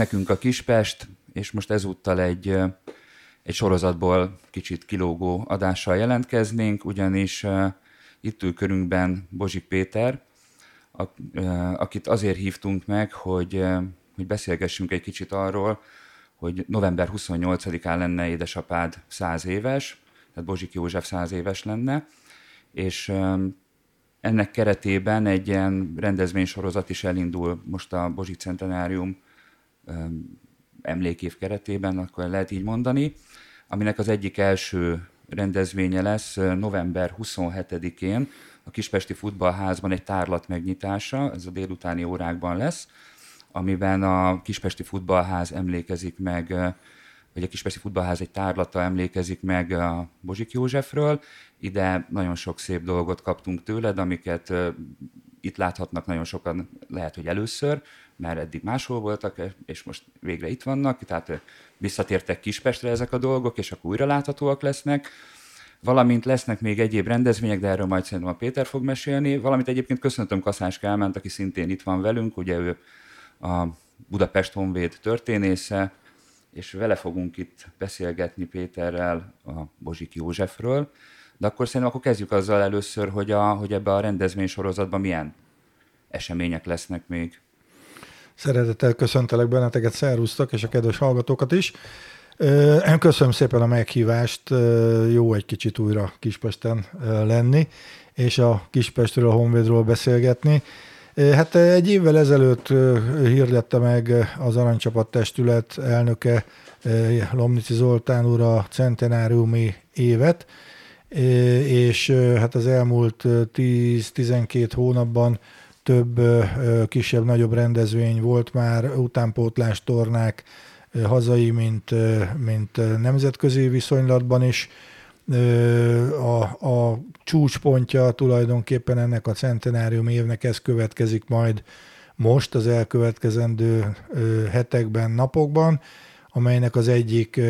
Nekünk a Kispest, és most ezúttal egy, egy sorozatból kicsit kilógó adással jelentkeznénk, ugyanis itt ül körünkben Bozsik Péter, akit azért hívtunk meg, hogy, hogy beszélgessünk egy kicsit arról, hogy november 28-án lenne édesapád 100 éves, tehát Bozsik József 100 éves lenne, és ennek keretében egy ilyen rendezvénysorozat is elindul most a Bozsik Centenárium emlékév keretében, akkor lehet így mondani, aminek az egyik első rendezvénye lesz november 27-én a Kispesti Futballházban egy tárlat megnyitása, ez a délutáni órákban lesz, amiben a Kispesti Futballház emlékezik meg, vagy a Kispesti Futballház egy tárlata emlékezik meg a Bozsik Józsefről. Ide nagyon sok szép dolgot kaptunk tőled, amiket itt láthatnak nagyon sokan, lehet, hogy először, mert eddig máshol voltak, és most végre itt vannak, tehát visszatértek Kispestre ezek a dolgok, és akkor újra láthatóak lesznek. Valamint lesznek még egyéb rendezvények, de erről majd szerintem a Péter fog mesélni. Valamint egyébként köszöntöm Kaszás Kálmánt, aki szintén itt van velünk, ugye ő a Budapest Honvéd történésze, és vele fogunk itt beszélgetni Péterrel a Bozsik Józsefről. De akkor szerintem akkor kezdjük azzal először, hogy, a, hogy ebbe a rendezvény sorozatban milyen események lesznek még. Szeretettel köszöntelek benneteket, szervusztok, és a kedves hallgatókat is. Köszönöm szépen a meghívást, jó egy kicsit újra Kispesten lenni, és a Kispestről, a Honvédról beszélgetni. Hát egy évvel ezelőtt hirdette meg az Aranycsapat Testület elnöke Lomnici Zoltán úr a centenáriumi évet, és hát az elmúlt 10-12 hónapban több kisebb-nagyobb rendezvény volt már, utánpótlás tornák, hazai, mint, mint nemzetközi viszonylatban is. A, a csúcspontja tulajdonképpen ennek a centenárium évnek ez következik majd most az elkövetkezendő hetekben, napokban, amelynek az egyik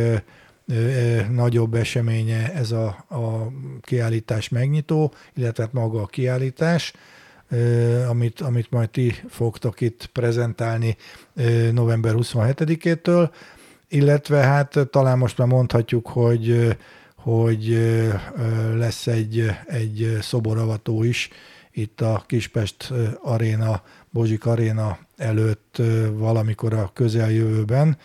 nagyobb eseménye ez a, a kiállítás megnyitó, illetve hát maga a kiállítás, amit, amit majd ti fogtok itt prezentálni november 27-től, illetve hát talán most már mondhatjuk, hogy, hogy lesz egy, egy szoboravató is itt a Kispest Aréna, Bozsik Aréna előtt valamikor a közeljövőben,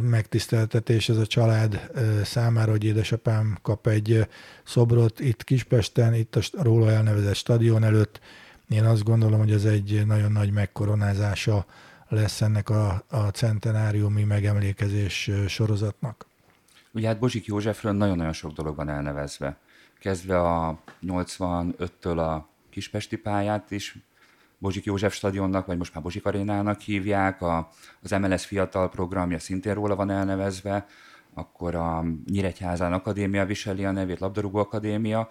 megtiszteltetés ez a család számára, hogy édesapám kap egy szobrot itt Kispesten, itt a róla elnevezett stadion előtt. Én azt gondolom, hogy ez egy nagyon nagy megkoronázása lesz ennek a, a centenáriumi megemlékezés sorozatnak. Ugye hát Bozsik Józsefről nagyon-nagyon sok dolog van elnevezve. Kezdve a 85-től a Kispesti pályát is Bozsik József stadionnak, vagy most már Bozsik arénának hívják, a, az MLS fiatal programja szintén róla van elnevezve, akkor a Nyíregyházán Akadémia viseli a nevét, Labdarúgó Akadémia,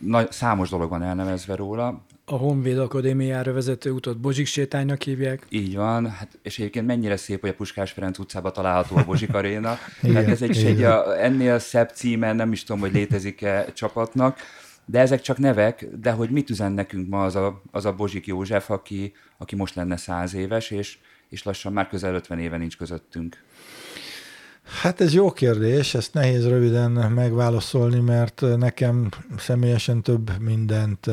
Nagy, számos dolog van elnevezve róla. A Honvéd Akadémiára vezető utat Bozsik sétánynak hívják. Így van, hát, és egyébként mennyire szép, hogy a Puskás Ferenc utcában található a Bozsik Aréna. hát ez egy, egy a, ennél szebb címen nem is tudom, hogy létezik-e csapatnak. De ezek csak nevek, de hogy mit üzen nekünk ma az a, az a Bozsik József, aki, aki most lenne száz éves, és, és lassan már közel 50 éve nincs közöttünk. Hát ez jó kérdés, ezt nehéz röviden megválaszolni, mert nekem személyesen több mindent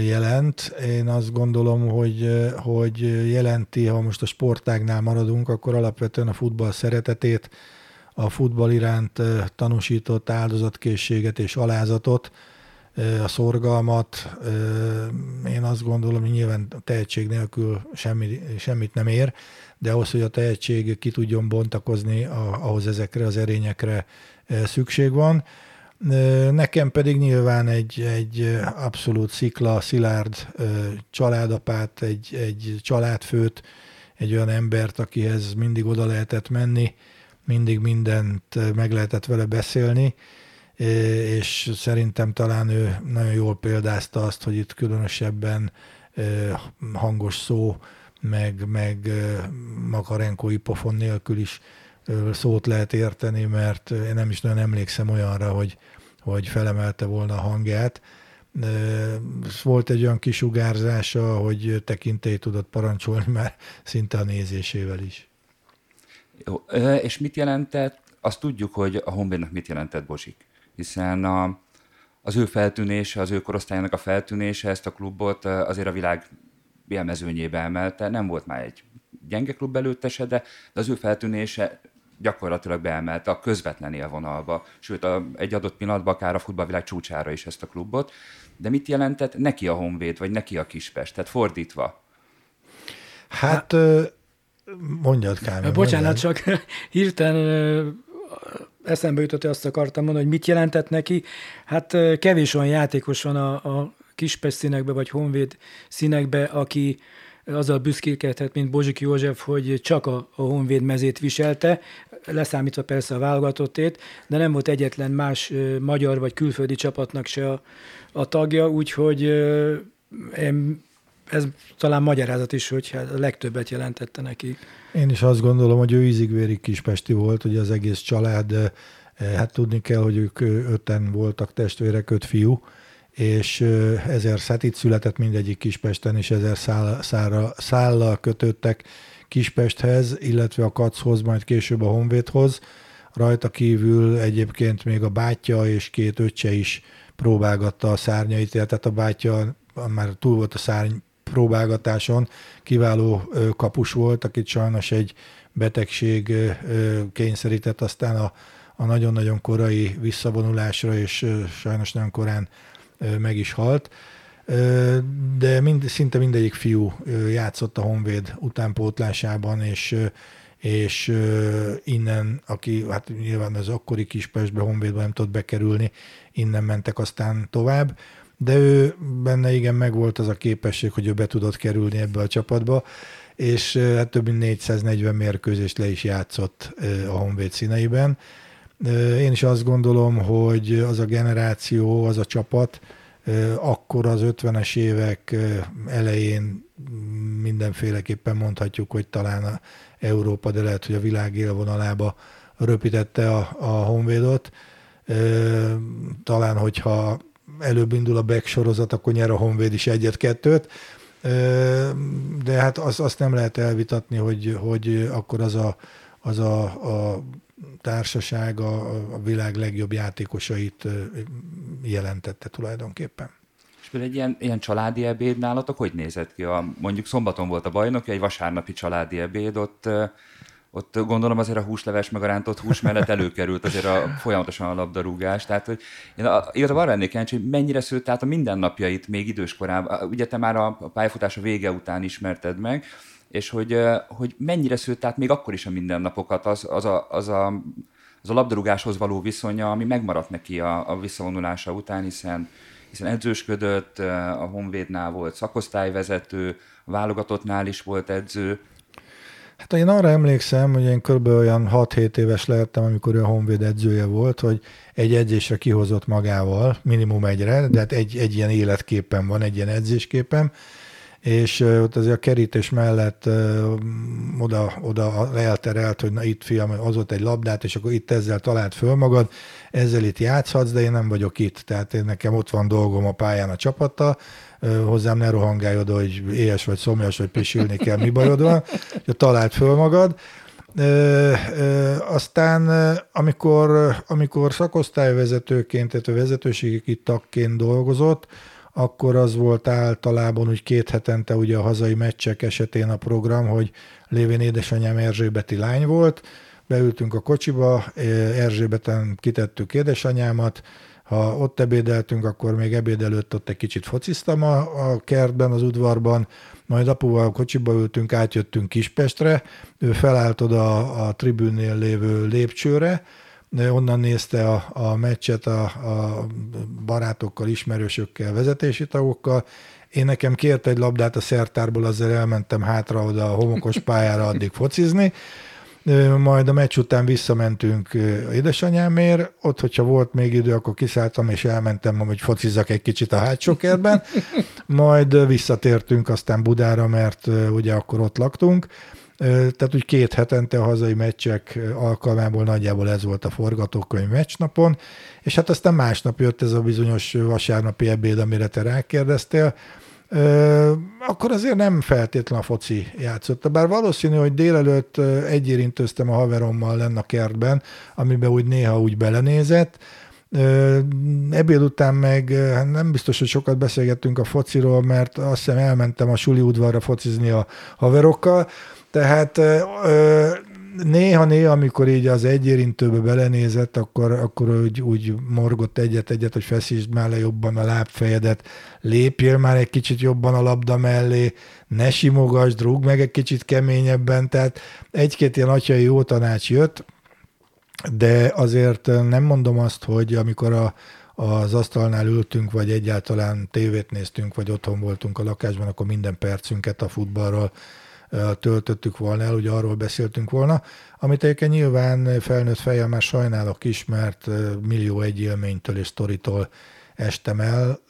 jelent. Én azt gondolom, hogy, hogy jelenti, ha most a sportágnál maradunk, akkor alapvetően a futball szeretetét, a futball iránt tanúsított áldozatkészséget és alázatot, a szorgalmat. Én azt gondolom, hogy nyilván tehetség nélkül semmi, semmit nem ér, de ahhoz, hogy a tehetség ki tudjon bontakozni, ahhoz ezekre az erényekre szükség van. Nekem pedig nyilván egy, egy abszolút szikla, szilárd családapát, egy, egy családfőt, egy olyan embert, akihez mindig oda lehetett menni, mindig mindent meg lehetett vele beszélni, és szerintem talán ő nagyon jól példázta azt, hogy itt különösebben hangos szó, meg, meg makarenkói pofon nélkül is szót lehet érteni, mert én nem is nagyon emlékszem olyanra, hogy, hogy felemelte volna a hangját. Volt egy olyan kisugárzása, hogy tekintély tudott parancsolni már szinte a nézésével is. Jó, és mit jelentett? Azt tudjuk, hogy a Honvédnak mit jelentett Bozsik, hiszen a, az ő feltűnése, az ő korosztályának a feltűnése ezt a klubot azért a világ élmezőnyébe emelte. Nem volt már egy gyenge klub előttese, de, de az ő feltűnése gyakorlatilag beemelte a közvetlen élvonalba, sőt a, egy adott pillanatban akár a futballvilág csúcsára is ezt a klubot. De mit jelentett neki a Honvéd, vagy neki a Kispest? Tehát fordítva. Hát, mondjad, Kámi. Bocsánat, mondjad. csak hirtelen eszembe jutott, hogy azt akartam mondani, hogy mit jelentett neki. Hát kevés olyan játékos van a, a Kispest színekbe, vagy Honvéd színekbe, aki azzal büszkélkedhet, mint Bozsik József, hogy csak a, a Honvéd mezét viselte, leszámítva persze a válogatottét, de nem volt egyetlen más magyar vagy külföldi csapatnak se a, a tagja, úgyhogy én, ez talán magyarázat is, hogy a legtöbbet jelentette neki. Én is azt gondolom, hogy ő ízigvéri kispesti volt, hogy az egész család, hát tudni kell, hogy ők öten voltak testvérek, öt fiú, és ezer hát itt született mindegyik Kispesten, és ezer száll, szállal kötöttek Kispesthez, illetve a Kachoz, majd később a Honvédhoz. Rajta kívül egyébként még a bátyja és két öccse is próbálgatta a szárnyait, tehát a bátyja már túl volt a szárny próbálgatáson, kiváló kapus volt, akit sajnos egy betegség kényszerített aztán a, a nagyon-nagyon korai visszavonulásra, és sajnos nagyon korán meg is halt. De mind, szinte mindegyik fiú játszott a Honvéd utánpótlásában, és és innen, aki hát nyilván az akkori Kispestbe, Honvédbe nem tudott bekerülni, innen mentek aztán tovább, de ő benne igen megvolt az a képesség, hogy ő be tudott kerülni ebbe a csapatba, és hát több mint 440 mérkőzést le is játszott a Honvéd színeiben. Én is azt gondolom, hogy az a generáció, az a csapat, akkor az 50-es évek elején mindenféleképpen mondhatjuk, hogy talán a Európa, de lehet, hogy a világ élvonalába röpítette a, a Honvédot. Talán, hogyha előbb indul a back sorozat, akkor nyer a Honvéd is egyet-kettőt, de hát azt, azt nem lehet elvitatni, hogy, hogy akkor az a, az a, a társaság a, a világ legjobb játékosait jelentette tulajdonképpen. És például egy ilyen, ilyen családi ebéd nálatok hogy nézett ki? A, mondjuk szombaton volt a bajnok, egy vasárnapi családi ebéd, ott ott gondolom azért a húsleves meg a rántott hús mellett előkerült azért a folyamatosan a labdarúgás. Tehát, hogy én igazából arra lennék kíváncsi, hogy mennyire szőtt át a mindennapjait még időskorában. Ugye te már a pályafutása vége után ismerted meg, és hogy, hogy mennyire szőtt át még akkor is a mindennapokat az, az, a, az, a, az a labdarúgáshoz való viszonya, ami megmaradt neki a, a visszavonulása után, hiszen hiszen edzősködött, a Honvédnál volt szakosztályvezető, a válogatottnál is volt edző, Hát én arra emlékszem, hogy én kb. olyan 6-7 éves lehettem, amikor ő a Honvéd edzője volt, hogy egy edzésre kihozott magával, minimum egyre, de hát egy, egy ilyen életképpen van, egy ilyen edzésképen, és ott azért a kerítés mellett oda, oda elterelt, hogy na itt fiam, az ott egy labdát, és akkor itt ezzel talált föl magad, ezzel itt játszhatsz, de én nem vagyok itt, tehát én nekem ott van dolgom a pályán a csapattal, hozzám ne rohangálj hogy éhes vagy szomjas, vagy pisülni kell, mi bajod van, hogy talált föl magad. E, e, aztán amikor, amikor szakosztályvezetőként, tehát a vezetőségi tagként dolgozott, akkor az volt általában úgy két hetente ugye a hazai meccsek esetén a program, hogy lévén édesanyám Erzsébeti lány volt, beültünk a kocsiba, Erzsébeten kitettük édesanyámat, ha ott ebédeltünk, akkor még ebéd előtt ott egy kicsit fociztam a, a kertben, az udvarban, majd apuval kocsiba ültünk, átjöttünk Kispestre, ő felállt oda a, a tribűnnél lévő lépcsőre, onnan nézte a, a meccset a, a barátokkal, ismerősökkel, vezetési tagokkal. Én nekem kért egy labdát a szertárból, azzal elmentem hátra oda a homokos pályára addig focizni, majd a meccs után visszamentünk édesanyámért, ott, hogyha volt még idő, akkor kiszálltam, és elmentem, hogy focizzak egy kicsit a hátsó kertben, majd visszatértünk aztán Budára, mert ugye akkor ott laktunk, Tehát úgy két hetente a hazai meccsek alkalmából nagyjából ez volt a forgatókönyv meccsnapon, és hát aztán másnap jött ez a bizonyos vasárnapi ebéd, amire te rákérdeztél, akkor azért nem feltétlen a foci játszott. Bár valószínű, hogy délelőtt egyérintőztem a haverommal lenne a kertben, amiben úgy néha úgy belenézett, Ebéd után meg nem biztos, hogy sokat beszélgettünk a fociról, mert azt hiszem elmentem a suli udvarra focizni a haverokkal, tehát néha-néha, amikor így az egyérintőbe belenézett, akkor, akkor úgy, úgy morgott egyet-egyet, hogy feszítsd már le jobban a lábfejedet, lépjél már egy kicsit jobban a labda mellé, ne simogasd, rúg meg egy kicsit keményebben, tehát egy-két ilyen atyai jó tanács jött, de azért nem mondom azt, hogy amikor a, az asztalnál ültünk, vagy egyáltalán tévét néztünk, vagy otthon voltunk a lakásban, akkor minden percünket a futballról töltöttük volna el, ugye arról beszéltünk volna, amit egyébként nyilván felnőtt fejjel már sajnálok is, mert millió egy élménytől és sztoritól estem el,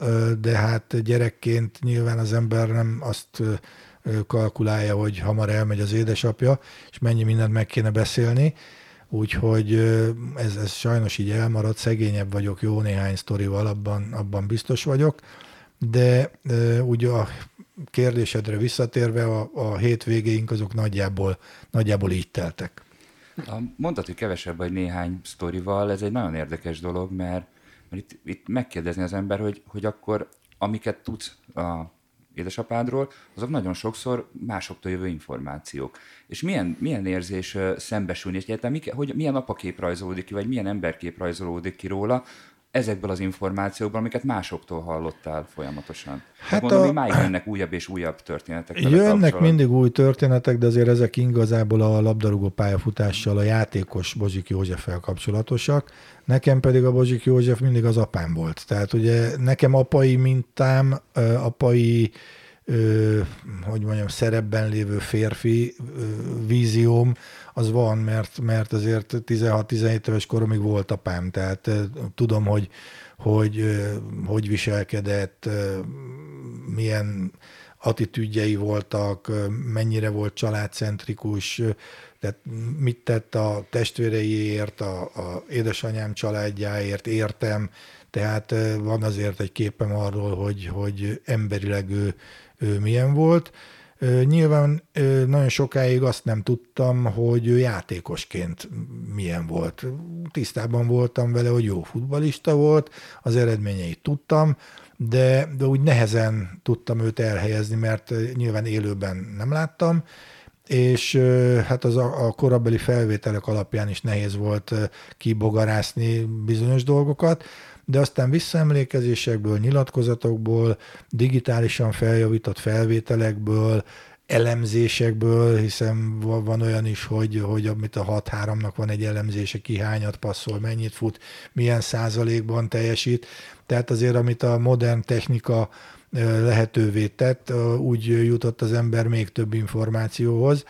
de hát gyerekként nyilván az ember nem azt kalkulálja, hogy hamar elmegy az édesapja, és mennyi mindent meg kéne beszélni, úgyhogy ez, ez sajnos így elmaradt, szegényebb vagyok jó néhány sztorival, abban, abban biztos vagyok, de ugye a kérdésedre visszatérve a, a hétvégéink azok nagyjából, nagyjából így teltek. Mondtad, hogy kevesebb vagy néhány sztorival, ez egy nagyon érdekes dolog, mert, mert itt, itt megkérdezni az ember, hogy, hogy akkor amiket tudsz a édesapádról, azok nagyon sokszor másoktól jövő információk. És milyen, milyen érzés szembesülni, és egyáltalán hogy milyen apakép rajzolódik ki, vagy milyen emberkép rajzolódik ki róla, ezekből az információkból, amiket másoktól hallottál folyamatosan. Hát mondom, a... hogy máig jönnek újabb és újabb történetek. Jönnek mindig új történetek, de azért ezek igazából a labdarúgó pályafutással, a játékos Bozsik Józseffel kapcsolatosak. Nekem pedig a Bozsik József mindig az apám volt. Tehát ugye nekem apai mintám, apai ö, hogy mondjam, szerepben lévő férfi ö, vízióm, az van, mert, mert azért 16-17 éves koromig volt apám, tehát tudom, hogy hogy, hogy viselkedett, milyen attitűdjei voltak, mennyire volt családcentrikus, tehát mit tett a testvéreiért, a, a édesanyám családjáért, értem, tehát van azért egy képem arról, hogy, hogy emberileg ő, ő milyen volt. Nyilván nagyon sokáig azt nem tudtam, hogy játékosként milyen volt. Tisztában voltam vele, hogy jó futbalista volt, az eredményeit tudtam, de, de úgy nehezen tudtam őt elhelyezni, mert nyilván élőben nem láttam, és hát az a, a korabeli felvételek alapján is nehéz volt kibogarászni bizonyos dolgokat, de aztán visszaemlékezésekből, nyilatkozatokból, digitálisan feljavított felvételekből, elemzésekből, hiszen van olyan is, hogy, hogy amit a 6-3-nak van egy elemzése, ki hányat passzol, mennyit fut, milyen százalékban teljesít. Tehát azért, amit a modern technika lehetővé tett, úgy jutott az ember még több információhoz,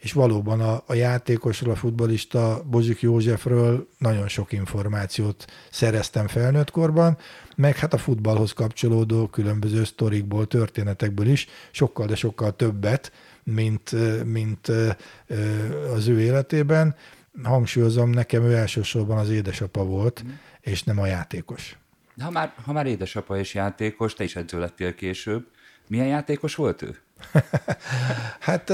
és valóban a, a játékosról, a futbolista Bozsik Józsefről nagyon sok információt szereztem felnőtt korban, meg hát a futballhoz kapcsolódó különböző sztorikból, történetekből is sokkal, de sokkal többet, mint, mint az ő életében. Hangsúlyozom, nekem ő elsősorban az édesapa volt, mm. és nem a játékos. Ha már, ha már édesapa és játékos, te is edző lettél később. Milyen játékos volt ő? hát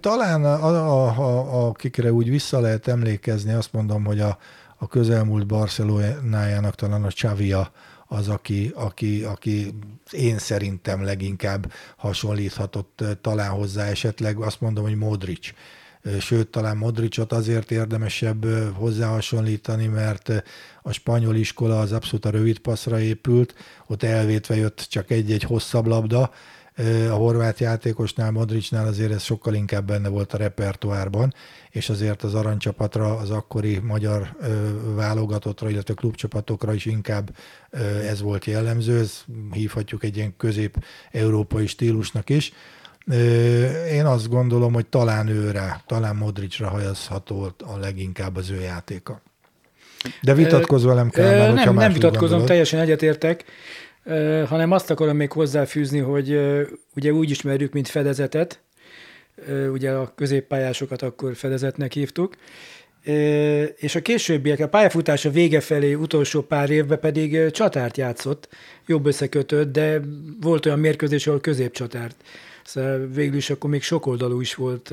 talán a, a, a, akikre úgy vissza lehet emlékezni, azt mondom, hogy a, a közelmúlt Barcelonájának talán a Csavia az, aki, aki, aki én szerintem leginkább hasonlíthatott talán hozzá esetleg, azt mondom, hogy Modric. Sőt, talán Modricot azért érdemesebb hozzáhasonlítani, mert a spanyol iskola az abszolút a rövid passzra épült, ott elvétve jött csak egy-egy hosszabb labda, a horvát játékosnál, Modricnál azért ez sokkal inkább benne volt a repertoárban, és azért az aranycsapatra, az akkori magyar válogatottra, illetve klubcsapatokra is inkább ez volt jellemző, ez hívhatjuk egy ilyen közép-európai stílusnak is. Én azt gondolom, hogy talán őre, talán Modricra hajazható a leginkább az ő játéka. De vitatkozz velem kell, Nem, nem vitatkozom, teljesen egyetértek hanem azt akarom még hozzáfűzni, hogy ugye úgy ismerjük, mint fedezetet, ugye a középpályásokat akkor fedezetnek hívtuk, és a későbbiek, a pályafutása vége felé utolsó pár évben pedig csatárt játszott, jobb összekötött, de volt olyan mérkőzés, ahol középcsatárt. Szóval végül is akkor még sokoldalú is volt.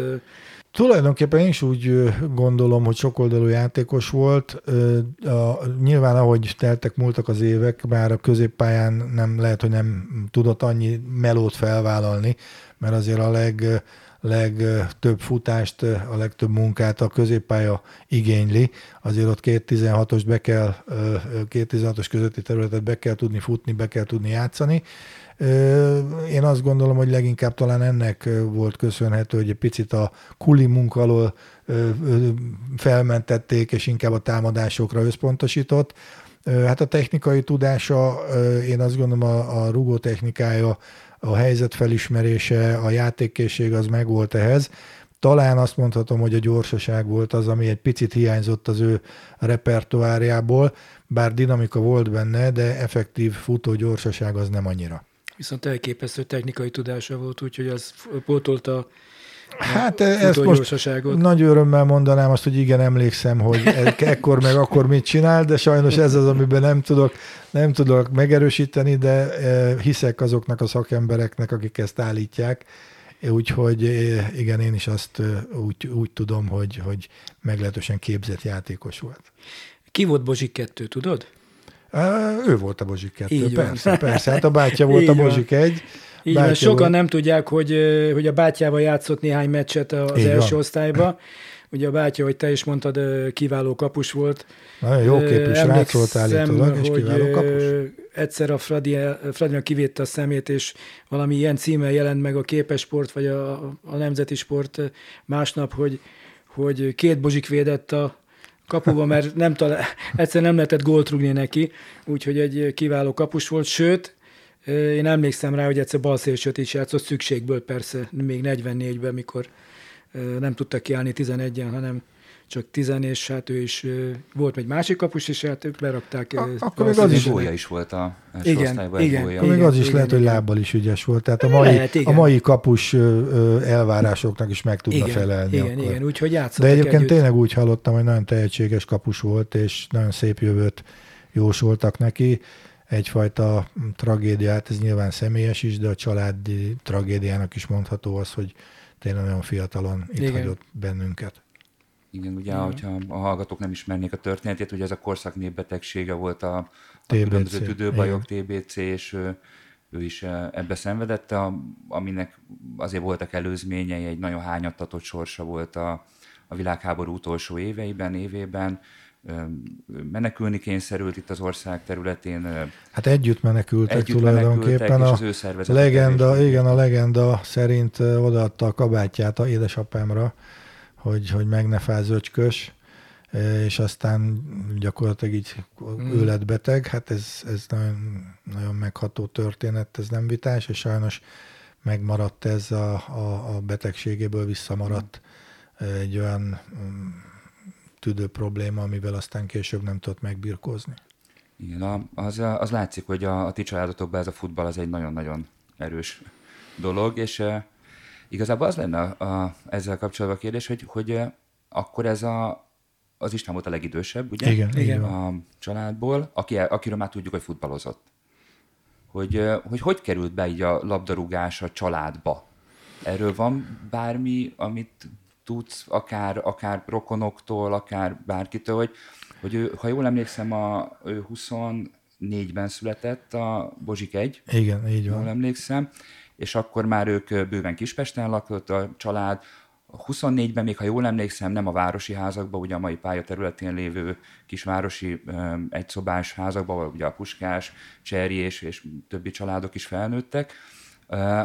Tulajdonképpen én is úgy gondolom, hogy sokoldalú játékos volt. Nyilván ahogy teltek múltak az évek, már a középpályán nem lehet, hogy nem tudott annyi melót felvállalni, mert azért a leg legtöbb futást, a legtöbb munkát a középpálya igényli. Azért ott 2.16-os be kell, 2.16-os közötti területet be kell tudni futni, be kell tudni játszani. Én azt gondolom, hogy leginkább talán ennek volt köszönhető, hogy egy picit a kuli munka alól felmentették, és inkább a támadásokra összpontosított. Hát a technikai tudása, én azt gondolom a, a rugó technikája a helyzet felismerése, a játékkészség az megvolt ehhez. Talán azt mondhatom, hogy a gyorsaság volt az, ami egy picit hiányzott az ő repertoárjából, bár dinamika volt benne, de effektív futó gyorsaság az nem annyira. Viszont elképesztő technikai tudása volt, úgyhogy az pótolta Hát ezt most nagy örömmel mondanám azt, hogy igen, emlékszem, hogy e- ekkor meg akkor mit csinál, de sajnos ez az, amiben nem tudok, nem tudok megerősíteni, de e, hiszek azoknak a szakembereknek, akik ezt állítják, úgyhogy e, igen, én is azt úgy, úgy tudom, hogy, hogy meglehetősen képzett játékos volt. Ki volt Bozsik 2, tudod? Ő volt a Bozsik 2, persze, persze. Hát a bátyja volt Így a Bozsik 1. Így van, sokan nem tudják, hogy, hogy a bátyjával játszott néhány meccset az Így első van. osztályba. Ugye a bátya, hogy te is mondtad, kiváló kapus volt. Nagyon jó képű srác volt állítólag, és kiváló kapus. Egyszer a Fradi, Fradi kivétte a szemét, és valami ilyen címmel jelent meg a képesport, vagy a, a nemzeti sport másnap, hogy, hogy két bozsik védett a, kapuba, mert nem talál, egyszer nem lehetett gólt rúgni neki, úgyhogy egy kiváló kapus volt, sőt, én emlékszem rá, hogy egyszer balszélsőt is játszott szükségből persze, még 44-ben, mikor nem tudtak kiállni 11-en, hanem csak 10 és hát ő is volt egy másik kapus, és hát ők berakták. A, akkor még az is, gója is volt a első igen. Igen, igen, még az is igen, lehet, igen, hogy lábbal is ügyes volt. Tehát a mai, lehet, a mai kapus elvárásoknak is meg tudna igen, felelni. Igen, akkor. igen, úgyhogy De egyébként együtt. tényleg úgy hallottam, hogy nagyon tehetséges kapus volt, és nagyon szép jövőt jósoltak neki egyfajta tragédiát, ez nyilván személyes is, de a családi tragédiának is mondható az, hogy tényleg nagyon fiatalon itt Igen. hagyott bennünket. Igen, ugye, Igen. hogyha a hallgatók nem ismernék a történetét, ugye ez a korszak népbetegsége volt a, a különböző tüdőbajok, TBC, és ő, ő is ebbe szenvedett, a, aminek azért voltak előzményei, egy nagyon hányattatott sorsa volt a, a világháború utolsó éveiben, évében, menekülni kényszerült itt az ország területén. Hát együtt menekültek együtt tulajdonképpen. Menekültek, a legenda, igen, a legenda szerint odaadta a kabátját a édesapámra, hogy, hogy meg ne fáz öcskös, és aztán gyakorlatilag így mm. ő lett beteg. Hát ez, ez nagyon, nagyon megható történet, ez nem vitás, és sajnos megmaradt ez a, a, a betegségéből visszamaradt mm. egy olyan mm, tüdő probléma, amivel aztán később nem tudott megbirkózni. Igen, az, az látszik, hogy a, a ti családotokban ez a futball az egy nagyon-nagyon erős dolog, és uh, igazából az lenne a, a, ezzel kapcsolatban a kérdés, hogy, hogy akkor ez a, az Isten volt a legidősebb, ugye? Igen, igen. A családból, aki, akiről már tudjuk, hogy futballozott. Hogy, hogy hogy került be így a labdarúgás a családba? Erről van bármi, amit tudsz, akár, akár rokonoktól, akár bárkitől, hogy, hogy ő, ha jól emlékszem, a, ő 24-ben született, a Bozsik egy. Igen, így van. Jól emlékszem, és akkor már ők bőven Kispesten lakott a család, 24-ben még, ha jól emlékszem, nem a városi házakban, ugye a mai pályaterületén lévő kisvárosi egyszobás házakban, ugye a Puskás, Cserji és, többi családok is felnőttek,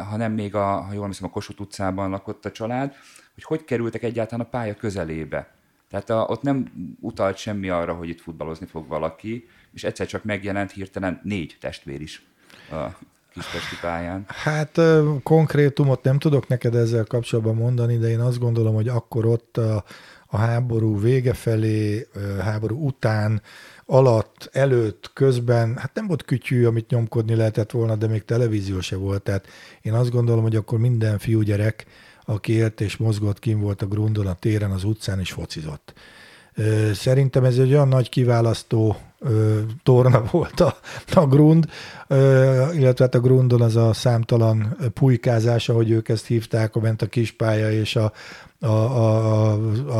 hanem még, a, ha jól emlékszem, a Kossuth utcában lakott a család, hogy hogy kerültek egyáltalán a pálya közelébe. Tehát a, ott nem utalt semmi arra, hogy itt futballozni fog valaki, és egyszer csak megjelent hirtelen négy testvér is kispesti pályán. Hát konkrétumot nem tudok neked ezzel kapcsolatban mondani, de én azt gondolom, hogy akkor ott a, a háború vége felé, háború után, alatt, előtt, közben, hát nem volt kütyű, amit nyomkodni lehetett volna, de még televízió se volt. Tehát én azt gondolom, hogy akkor minden fiúgyerek aki élt és mozgott, kim volt a grundon, a téren, az utcán, és focizott. Szerintem ez egy olyan nagy kiválasztó torna volt a, a grund, illetve hát a grundon az a számtalan pulykázás, ahogy ők ezt hívták, ment a kispálya és a, a, a,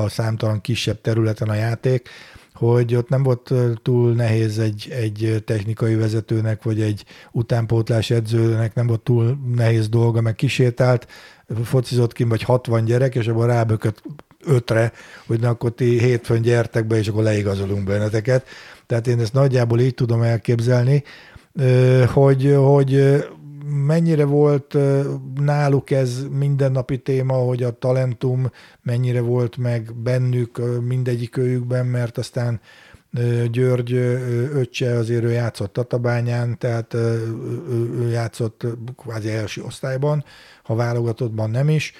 a számtalan kisebb területen a játék, hogy ott nem volt túl nehéz egy, egy technikai vezetőnek, vagy egy utánpótlás edzőnek, nem volt túl nehéz dolga, meg kisétált, focizott ki, vagy 60 gyerek, és abban rábökött ötre, hogy na akkor ti hétfőn gyertek be, és akkor leigazolunk benneteket. Tehát én ezt nagyjából így tudom elképzelni, hogy, hogy mennyire volt náluk ez mindennapi téma, hogy a talentum mennyire volt meg bennük mindegyik őjükben, mert aztán György öccse azért ő játszott Tatabányán, tehát ő játszott kvázi első osztályban, ha válogatottban nem is,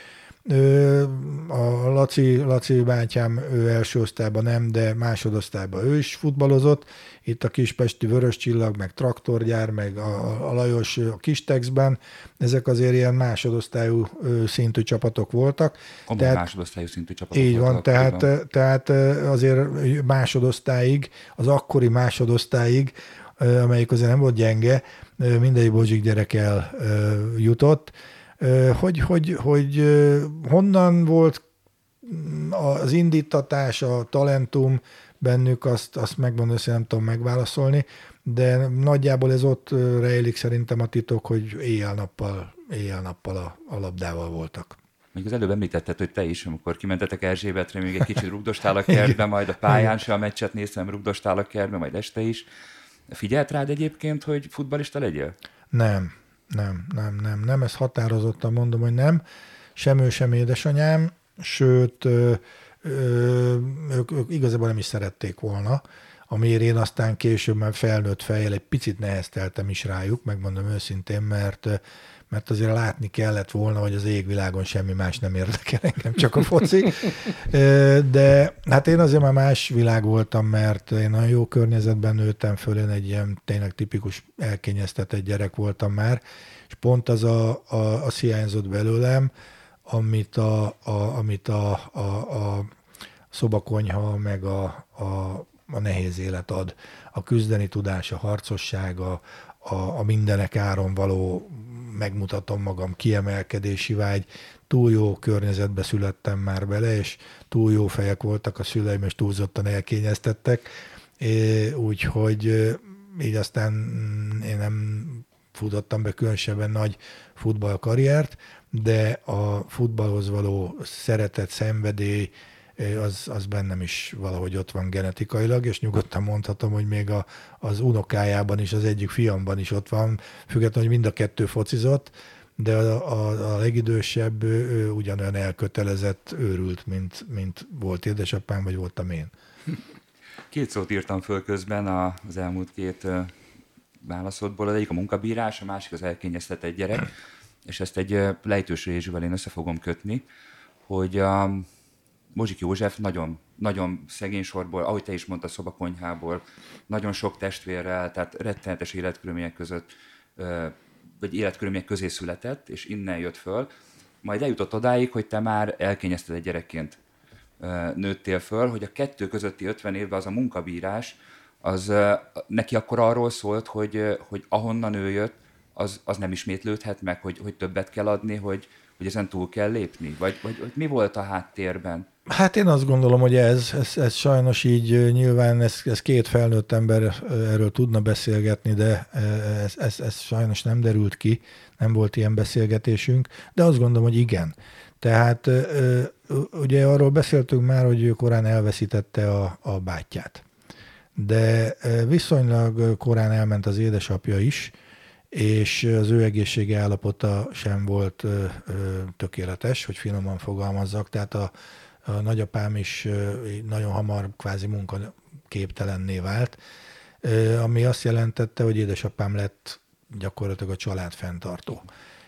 a Laci, Laci bátyám, ő első osztályban nem, de másodosztályban ő is futballozott. Itt a Kispesti Vörös Csillag, meg Traktorgyár, meg a, a Lajos a Kistexben. Ezek azért ilyen másodosztályú szintű csapatok voltak. Abban tehát, másodosztályú szintű csapatok Így van, tehát, tehát azért másodosztályig, az akkori másodosztályig, amelyik azért nem volt gyenge, mindegyik Bozsik gyerek eljutott hogy, hogy, hogy honnan volt az indítatás, a talentum bennük, azt, azt megmondom, hogy nem tudom megválaszolni, de nagyjából ez ott rejlik szerintem a titok, hogy éjjel-nappal, éjjel-nappal a, a labdával voltak. Még az előbb említetted, hogy te is, amikor kimentetek Erzsébetre, még egy kicsit rugdostál a kertbe, majd a pályán se a meccset néztem, rugdostál a kertbe, majd este is. Figyelt rád egyébként, hogy futbalista legyél? Nem, nem, nem, nem, nem, ezt határozottan mondom, hogy nem. Sem ő, sem édesanyám, sőt, ö, ö, ők, ők igazából nem is szerették volna, amiért én aztán később már felnőtt fejjel egy picit nehezteltem is rájuk, megmondom őszintén, mert mert azért látni kellett volna, hogy az égvilágon semmi más nem érdekel engem, csak a foci. De hát én azért már más világ voltam, mert én nagyon jó környezetben nőttem föl, én egy ilyen tényleg tipikus elkényeztetett gyerek voltam már, és pont az a, a, az hiányzott belőlem, amit a, a, amit a, a, a szobakonyha, meg a, a, a nehéz élet ad. A küzdeni tudás, a harcosság, a, a, a mindenek áron való megmutatom magam, kiemelkedési vágy, túl jó környezetbe születtem már bele, és túl jó fejek voltak a szüleim, és túlzottan elkényeztettek, úgyhogy így aztán én nem futottam be különösebben nagy futballkarriert, de a futballhoz való szeretet, szenvedély, az, az bennem is valahogy ott van genetikailag, és nyugodtan mondhatom, hogy még a, az unokájában is, az egyik fiamban is ott van, függetlenül, hogy mind a kettő focizott, de a, a, a legidősebb ő, ő ugyanolyan elkötelezett, őrült, mint, mint volt édesapám, vagy voltam én. Két szót írtam föl közben az elmúlt két válaszodból, az egyik a munkabírás, a másik az elkényeztetett gyerek, és ezt egy lejtős rézsűvel én össze fogom kötni, hogy a, Mozsik József nagyon, nagyon szegény sorból, ahogy te is mondta, szobakonyhából, nagyon sok testvérrel, tehát rettenetes életkörülmények között, vagy életkörülmények közé született, és innen jött föl. Majd eljutott odáig, hogy te már elkényezted egy gyerekként nőttél föl, hogy a kettő közötti 50 évben az a munkabírás, az neki akkor arról szólt, hogy, hogy ahonnan ő jött, az, az nem ismétlődhet meg, hogy, hogy többet kell adni, hogy, hogy ezen túl kell lépni? Vagy, vagy, vagy mi volt a háttérben? Hát én azt gondolom, hogy ez, ez, ez sajnos így nyilván ez, ez két felnőtt ember erről tudna beszélgetni, de ez, ez, ez sajnos nem derült ki, nem volt ilyen beszélgetésünk, de azt gondolom, hogy igen. Tehát ugye arról beszéltünk már, hogy ő korán elveszítette a, a bátyját. De viszonylag korán elment az édesapja is, és az ő egészsége állapota sem volt tökéletes, hogy finoman fogalmazzak, tehát a, a nagyapám is nagyon hamar kvázi munkaképtelenné vált, ami azt jelentette, hogy édesapám lett gyakorlatilag a család fenntartó.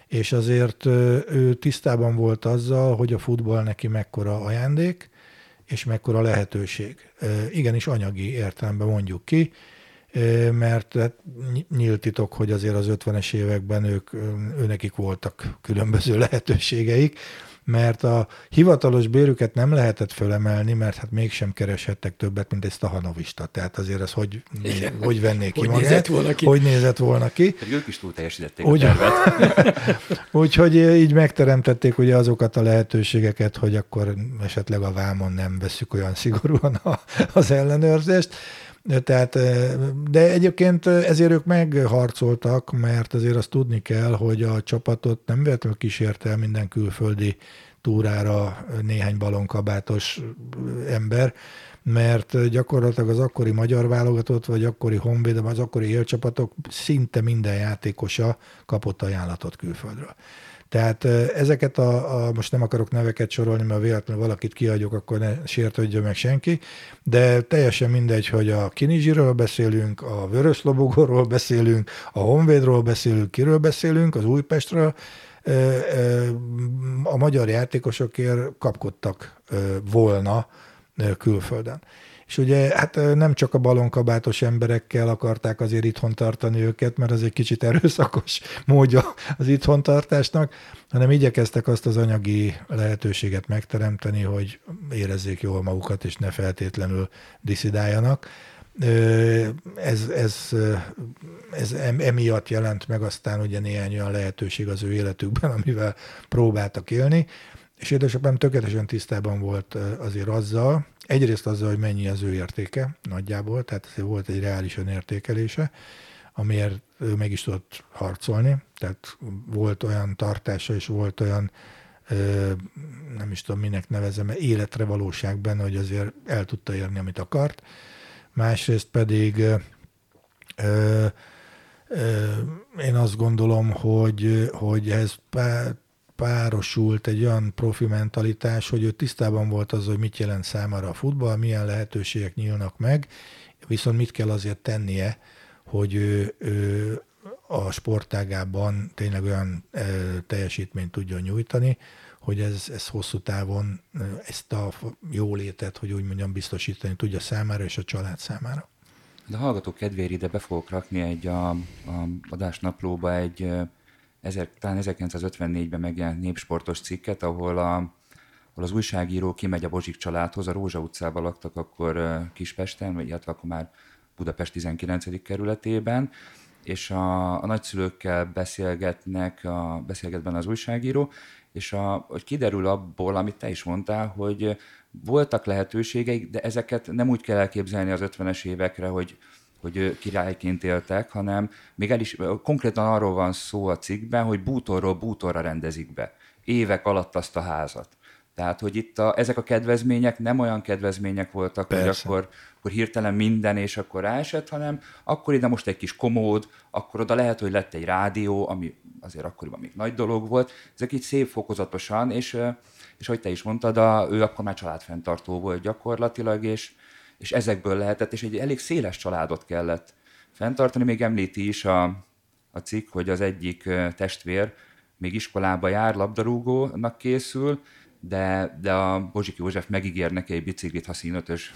És azért ő tisztában volt azzal, hogy a futball neki mekkora ajándék, és mekkora lehetőség. Igenis anyagi értelemben mondjuk ki, mert hát nyílt titok, hogy azért az 50-es években ők, őnekik voltak különböző lehetőségeik, mert a hivatalos bérüket nem lehetett fölemelni, mert hát mégsem kereshettek többet, mint egy Stahanovista. Tehát azért ez hogy, Igen. hogy vennék ki hogy magát? Nézett volna ki? Hogy nézett volna ki? Pedig ők is túl teljesítették Úgy, a. Úgyhogy így megteremtették ugye azokat a lehetőségeket, hogy akkor esetleg a vámon nem veszük olyan szigorúan a, az ellenőrzést. Tehát, de egyébként ezért ők megharcoltak, mert azért azt tudni kell, hogy a csapatot nem véletlenül kísérte el minden külföldi túrára néhány balonkabátos ember, mert gyakorlatilag az akkori magyar válogatott, vagy akkori honvéd, az akkori élcsapatok szinte minden játékosa kapott ajánlatot külföldről. Tehát ezeket a, a, most nem akarok neveket sorolni, mert véletlenül valakit kiadjuk, akkor ne sértődjön meg senki, de teljesen mindegy, hogy a Kinizsiről beszélünk, a Vöröslobogóról beszélünk, a Honvédról beszélünk, kiről beszélünk, az Újpestről, a magyar játékosokért kapkodtak volna külföldön. És ugye hát nem csak a balonkabátos emberekkel akarták azért itthon tartani őket, mert az egy kicsit erőszakos módja az itthontartásnak, hanem igyekeztek azt az anyagi lehetőséget megteremteni, hogy érezzék jól magukat, és ne feltétlenül diszidáljanak. Ez, ez, ez emiatt jelent meg aztán ugye néhány olyan lehetőség az ő életükben, amivel próbáltak élni, és édesapám tökéletesen tisztában volt azért azzal, egyrészt azzal, hogy mennyi az ő értéke nagyjából, tehát azért volt egy reális önértékelése, amiért ő meg is tudott harcolni, tehát volt olyan tartása, és volt olyan, nem is tudom minek nevezem, életre valóság benne, hogy azért el tudta érni, amit akart. Másrészt pedig én azt gondolom, hogy, hogy ez párosult egy olyan profi mentalitás, hogy ő tisztában volt az, hogy mit jelent számára a futball, milyen lehetőségek nyílnak meg, viszont mit kell azért tennie, hogy ő, ő a sportágában tényleg olyan e, teljesítményt tudjon nyújtani, hogy ez, ez hosszú távon ezt a jólétet, hogy úgy mondjam, biztosítani tudja számára és a család számára. De a hallgatók kedvéért ide be fogok rakni egy a, a adásnaplóba egy ezer, talán 1954-ben megjelent népsportos cikket, ahol, a, ahol az újságíró kimegy a Bozsik családhoz, a Rózsa utcában laktak akkor Kispesten, vagy illetve akkor már Budapest 19. kerületében, és a, a nagyszülőkkel beszélgetnek, a, beszélgetben az újságíró, és a, hogy kiderül abból, amit te is mondtál, hogy voltak lehetőségeik, de ezeket nem úgy kell elképzelni az 50-es évekre, hogy hogy királyként éltek, hanem még el is, konkrétan arról van szó a cikkben, hogy bútorról bútorra rendezik be. Évek alatt azt a házat. Tehát, hogy itt a, ezek a kedvezmények nem olyan kedvezmények voltak, Persze. hogy akkor, akkor hirtelen minden, és akkor ráesett, hanem akkor ide most egy kis komód, akkor oda lehet, hogy lett egy rádió, ami azért akkoriban még nagy dolog volt. Ezek így szép fokozatosan, és, és ahogy te is mondtad, a, ő akkor már családfenntartó volt gyakorlatilag, és, és ezekből lehetett, és egy elég széles családot kellett fenntartani. Még említi is a, a cikk, hogy az egyik testvér még iskolába jár, labdarúgónak készül, de, de a Bozsik József megígér neki egy biciklit, ha színötös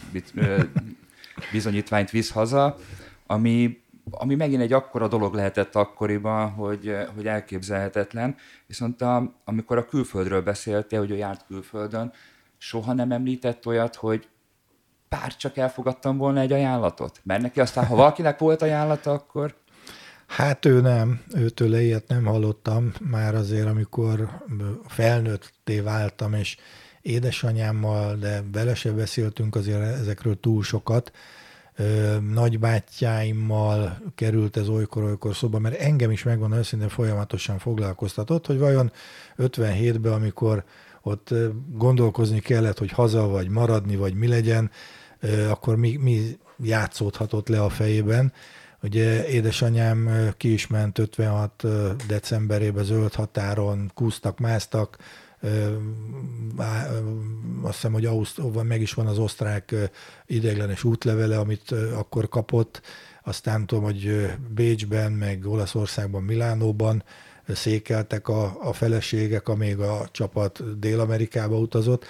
bizonyítványt visz haza, ami, ami megint egy akkora dolog lehetett akkoriban, hogy, hogy elképzelhetetlen. Viszont a, amikor a külföldről beszéltél, hogy ő járt külföldön, soha nem említett olyat, hogy bár csak elfogadtam volna egy ajánlatot? Mert neki aztán, ha valakinek volt ajánlata, akkor... Hát ő nem, őtől ilyet nem hallottam, már azért, amikor felnőtté váltam, és édesanyámmal, de vele se beszéltünk azért ezekről túl sokat, nagybátyáimmal került ez olykor-olykor szóba, mert engem is megvan őszintén folyamatosan foglalkoztatott, hogy vajon 57-ben, amikor ott gondolkozni kellett, hogy haza vagy maradni, vagy mi legyen, akkor mi, mi játszódhatott le a fejében. Ugye édesanyám ki is ment 56 decemberében zöld határon, kúztak, másztak, azt hiszem, hogy Ausztr- meg is van az osztrák ideiglenes útlevele, amit akkor kapott, aztán tudom, hogy Bécsben, meg Olaszországban, Milánóban székeltek a, a feleségek, amíg a csapat Dél-Amerikába utazott.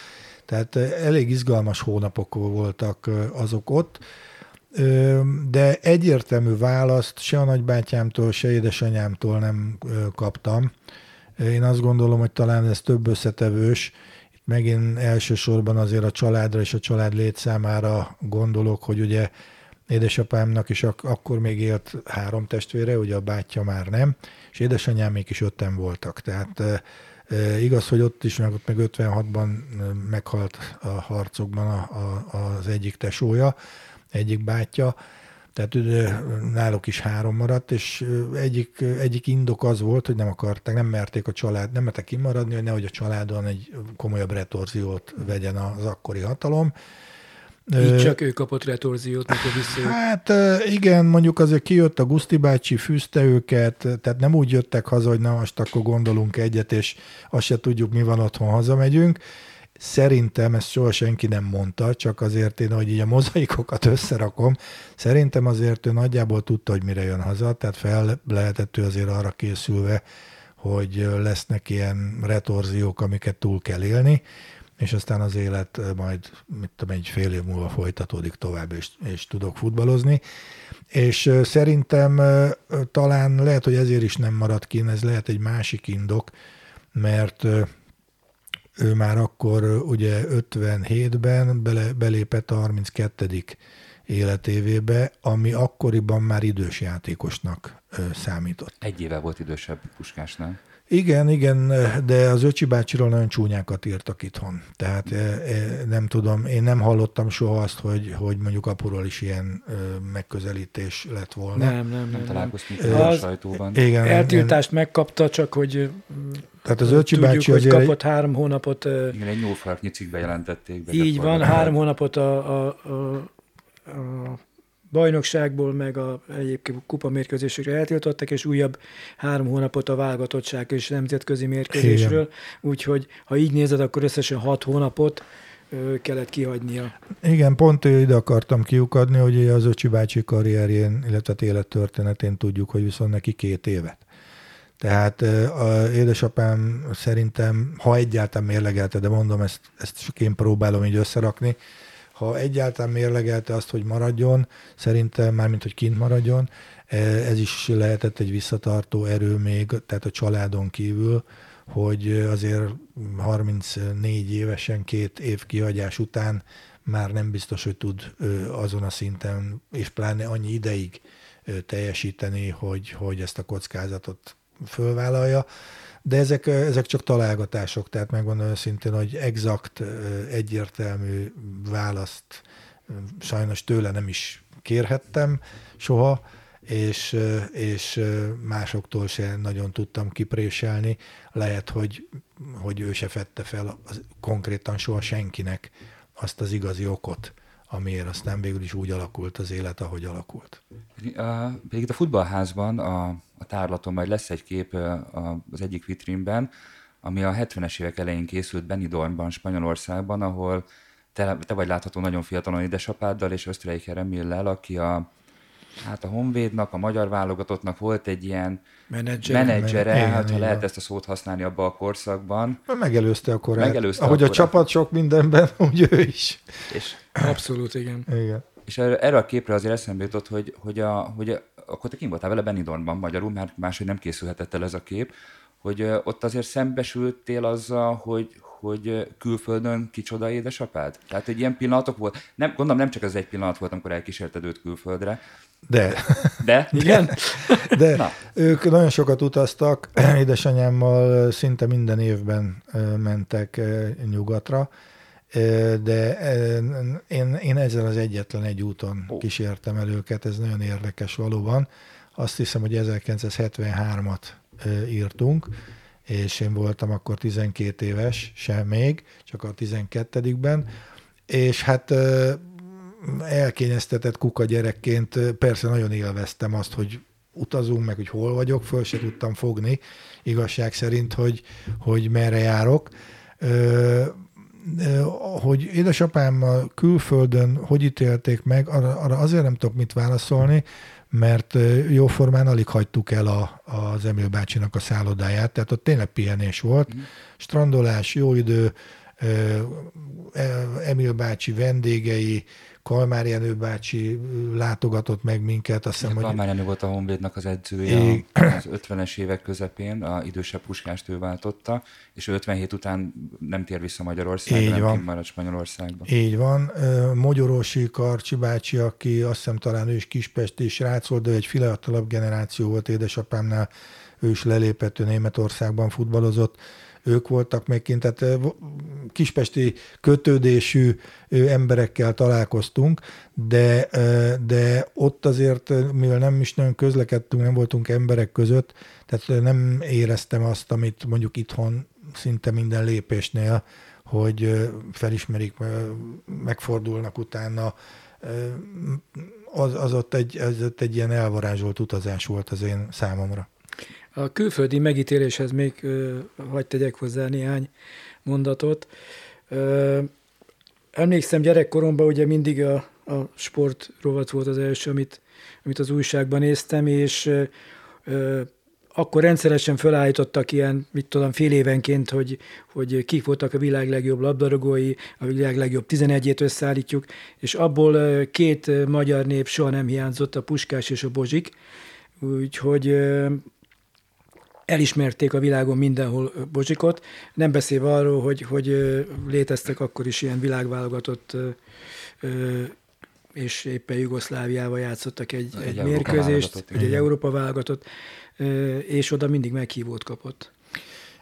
Tehát elég izgalmas hónapok voltak azok ott, de egyértelmű választ se a nagybátyámtól, se édesanyámtól nem kaptam. Én azt gondolom, hogy talán ez több összetevős. Megint elsősorban azért a családra és a család létszámára gondolok, hogy ugye édesapámnak is ak- akkor még élt három testvére, ugye a bátyja már nem, és édesanyám még is ötten voltak. Tehát igaz, hogy ott is, meg ott meg 56-ban meghalt a harcokban a, a, az egyik tesója, egyik bátyja, tehát náluk is három maradt, és egyik, egyik indok az volt, hogy nem akarták, nem merték a család, nem mertek kimaradni, hogy nehogy a családon egy komolyabb retorziót vegyen az akkori hatalom. Így csak ő kapott retorziót, mikor visszajött. Hát igen, mondjuk azért kijött a Guszti bácsi, fűzte őket, tehát nem úgy jöttek haza, hogy na most akkor gondolunk egyet, és azt se tudjuk, mi van otthon, hazamegyünk. Szerintem ezt soha senki nem mondta, csak azért én, hogy így a mozaikokat összerakom, szerintem azért ő nagyjából tudta, hogy mire jön haza, tehát fel lehetett ő azért arra készülve, hogy lesznek ilyen retorziók, amiket túl kell élni, és aztán az élet majd, mit tudom, egy fél év múlva folytatódik tovább, és, és tudok futballozni. És szerintem talán lehet, hogy ezért is nem maradt ki, ez lehet egy másik indok, mert ő már akkor ugye 57-ben bele, belépett a 32 életévébe, ami akkoriban már idős játékosnak számított. Egy éve volt idősebb Puskásnál. Igen, igen, de az öcsi bácsiról nagyon csúnyákat írtak itthon. Tehát nem tudom, én nem hallottam soha azt, hogy, hogy mondjuk apuról is ilyen megközelítés lett volna. Nem, nem, nem. Nem találkoztunk a sajtóban. Igen, eltiltást igen. megkapta, csak hogy tehát az öcsi tudjuk, bácsi hogy kapott egy... három hónapot. Igen, egy nyúlfarknyi cikkbe jelentették be. Így van, három hónapot a, a, a, a bajnokságból, meg a egyébként kupamérkőzésekre eltiltottak, és újabb három hónapot a válogatottság és nemzetközi mérkőzésről. Úgyhogy ha így nézed, akkor összesen hat hónapot kellett kihagynia. Igen, pont ide akartam kiukadni, hogy az Öcsi bácsi karrierjén, illetve élettörténetén tudjuk, hogy viszont neki két évet. Tehát a édesapám szerintem, ha egyáltalán mérlegelte, de mondom, ezt, ezt csak én próbálom így összerakni, ha egyáltalán mérlegelte azt, hogy maradjon, szerintem mármint, hogy kint maradjon, e, ez is lehetett egy visszatartó erő még, tehát a családon kívül, hogy azért 34 évesen, két év kihagyás után már nem biztos, hogy tud azon a szinten, és pláne annyi ideig teljesíteni, hogy, hogy ezt a kockázatot fölvállalja de ezek, ezek csak találgatások, tehát megmondom őszintén, hogy exakt, egyértelmű választ sajnos tőle nem is kérhettem soha, és, és másoktól se nagyon tudtam kipréselni. Lehet, hogy, hogy ő se fette fel az, konkrétan soha senkinek azt az igazi okot, amiért aztán végül is úgy alakult az élet, ahogy alakult. Végig a futballházban, a, a tárlaton majd lesz egy kép az egyik vitrínben, ami a 70-es évek elején készült Benidormban, Spanyolországban, ahol te, te vagy látható nagyon fiatalon édesapáddal és Ösztreicher Emillel, aki a, hát a Honvédnak, a magyar válogatottnak volt egy ilyen Menedzser, menedzsere, igen, hát ha lehet ezt a szót használni abban a korszakban. Megelőzte a korát. Megelőzte Ahogy a, a csapat sok mindenben, úgy ő is. És, Abszolút, igen. igen. És erre, erre a képre azért eszembe jutott, hogy, hogy, a, hogy a, akkor te kim voltál vele Benidormban magyarul, mert máshogy nem készülhetett el ez a kép, hogy ott azért szembesültél azzal, hogy, hogy külföldön kicsoda édesapád? Tehát, hogy ilyen pillanatok volt. Nem, gondolom nem csak az egy pillanat volt, amikor elkísérted őt külföldre. De. De? Igen? De Na. ők nagyon sokat utaztak, édesanyámmal szinte minden évben mentek nyugatra, de én, én ezzel az egyetlen egy úton oh. kísértem el őket, ez nagyon érdekes valóban. Azt hiszem, hogy 1973-at írtunk, és én voltam akkor 12 éves, sem még, csak a 12-ben, és hát elkényeztetett kuka gyerekként persze nagyon élveztem azt, hogy utazunk, meg hogy hol vagyok, föl se tudtam fogni igazság szerint, hogy, hogy merre járok. Hogy édesapám külföldön hogy ítélték meg, arra azért nem tudok mit válaszolni, mert jóformán alig hagytuk el a, az Emil bácsinak a szállodáját, tehát ott tényleg pihenés volt, mm. strandolás, jó idő, Emil bácsi vendégei, Kalmár Jenő bácsi látogatott meg minket. Azt hiszem, hogy... Kalmár Jenő volt a Honvédnak az edzője é... az 50-es évek közepén, a idősebb Puskást ő váltotta, és 57 után nem tér vissza Magyarországra, Így nem marad Spanyolországban. Így van. Magyarorsi Karcsi bácsi, aki azt hiszem talán ő is Kispest és Rác volt, de egy fiatalabb generáció volt édesapámnál, ő is lelépett, ő Németországban futballozott, ők voltak még kint, tehát kispesti kötődésű emberekkel találkoztunk, de, de ott azért, mivel nem is nagyon közlekedtünk, nem voltunk emberek között, tehát nem éreztem azt, amit mondjuk itthon szinte minden lépésnél, hogy felismerik, megfordulnak utána, az, az, ott egy, az ott egy ilyen elvarázsolt utazás volt az én számomra. A külföldi megítéléshez még ö, hagyd tegyek hozzá néhány mondatot. Emlékszem gyerekkoromban ugye mindig a, a sport rovat volt az első, amit, amit az újságban néztem, és ö, akkor rendszeresen felállítottak ilyen, mit tudom, fél évenként, hogy, hogy kik voltak a világ legjobb labdarúgói, a világ legjobb 11-ét összeállítjuk, és abból két magyar nép soha nem hiányzott, a Puskás és a Bozsik, úgyhogy elismerték a világon mindenhol Bozsikot, nem beszélve arról, hogy, hogy léteztek akkor is ilyen világválogatott és éppen Jugoszláviával játszottak egy, egy, egy mérkőzést, vagy egy Európa válogatott, és oda mindig meghívót kapott.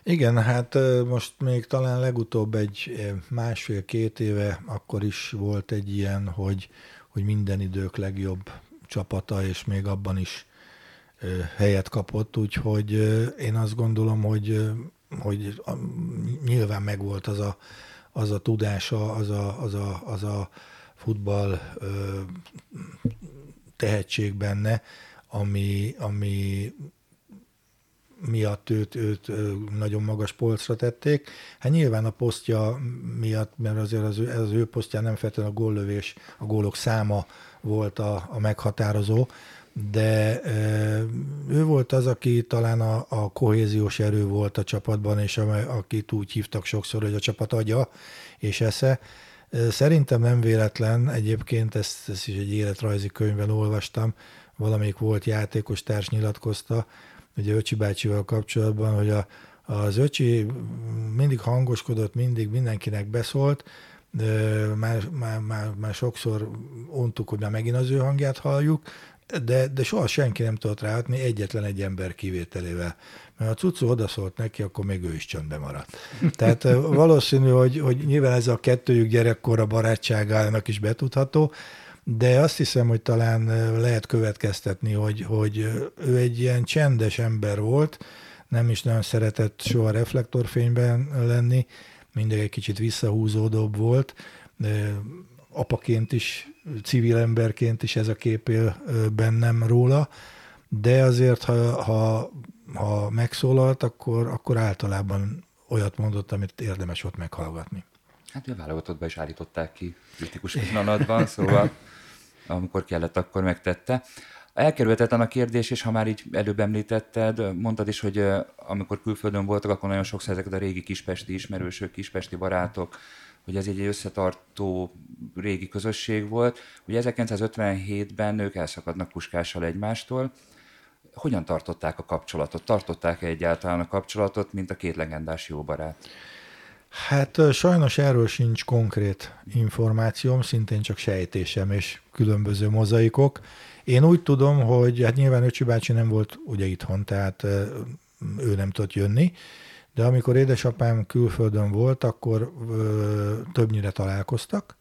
Igen, hát most még talán legutóbb egy másfél-két éve akkor is volt egy ilyen, hogy, hogy minden idők legjobb csapata, és még abban is helyet kapott, úgyhogy én azt gondolom, hogy, hogy nyilván megvolt az a, az a tudása, az a, az a, az a futball tehetség benne, ami, ami miatt őt, őt nagyon magas polcra tették. Hát nyilván a posztja miatt, mert azért az ő, az ő posztján nem feltétlenül a góllövés, a gólok száma volt a, a meghatározó, de ő volt az, aki talán a, a kohéziós erő volt a csapatban, és a, akit úgy hívtak sokszor, hogy a csapat agya és esze. Szerintem nem véletlen, egyébként ezt, ezt is egy életrajzi könyvben olvastam, valamelyik volt játékos társ nyilatkozta, ugye Öcsi bácsival kapcsolatban, hogy a, az Öcsi mindig hangoskodott, mindig mindenkinek beszólt, már, már, már, már sokszor ontuk, hogy már megint az ő hangját halljuk, de, de soha senki nem tudott ráhatni egyetlen egy ember kivételével. Mert ha Cucu odaszólt neki, akkor még ő is csöndbe maradt. Tehát valószínű, hogy, hogy nyilván ez a kettőjük gyerekkora barátságának is betudható, de azt hiszem, hogy talán lehet következtetni, hogy, hogy ő egy ilyen csendes ember volt, nem is nagyon szeretett soha reflektorfényben lenni, mindig egy kicsit visszahúzódóbb volt, apaként is, civil emberként is ez a kép él bennem róla, de azért, ha, ha, ha megszólalt, akkor, akkor általában olyat mondott, amit érdemes volt meghallgatni. Hát a válogatottba is állították ki kritikus pillanatban, szóval amikor kellett, akkor megtette. Elkerülhetetlen a kérdés, és ha már így előbb említetted, mondtad is, hogy amikor külföldön voltak, akkor nagyon sokszor ezek a régi kispesti ismerősök, kispesti barátok, hogy ez egy összetartó régi közösség volt. Ugye 1957-ben ők elszakadnak puskással egymástól. Hogyan tartották a kapcsolatot? Tartották-e egyáltalán a kapcsolatot, mint a két legendás jó barát? Hát sajnos erről sincs konkrét információm, szintén csak sejtésem és különböző mozaikok. Én úgy tudom, hogy hát nyilván Öcsi bácsi nem volt ugye itthon, tehát ő nem tudott jönni, de amikor édesapám külföldön volt, akkor ö, többnyire találkoztak,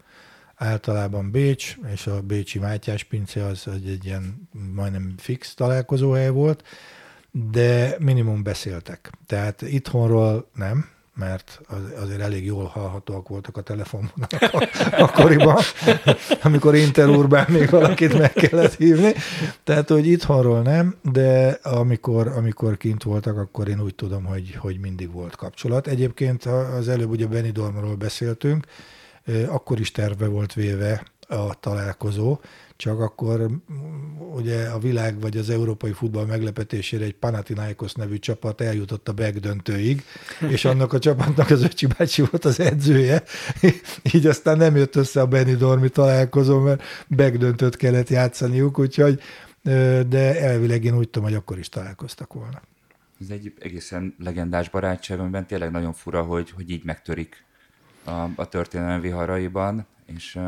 általában Bécs, és a Bécsi Mátyás pince az egy ilyen majdnem fix találkozóhely volt, de minimum beszéltek. Tehát itthonról nem, mert az, azért elég jól hallhatóak voltak a telefonban akkoriban, amikor interurbán még valakit meg kellett hívni. Tehát, hogy itthonról nem, de amikor, amikor kint voltak, akkor én úgy tudom, hogy, hogy mindig volt kapcsolat. Egyébként az előbb ugye Benidormról beszéltünk, akkor is terve volt véve a találkozó, csak akkor ugye a világ vagy az európai futball meglepetésére egy Panathinaikos nevű csapat eljutott a begdöntőig, és annak a csapatnak az Öcsi bácsi volt az edzője, így aztán nem jött össze a Benidormi találkozó, mert begdöntőt kellett játszaniuk, úgyhogy de elvileg én úgy tudom, hogy akkor is találkoztak volna. Ez egy egészen legendás barátság, amiben tényleg nagyon fura, hogy, hogy így megtörik a, a történelem viharaiban, és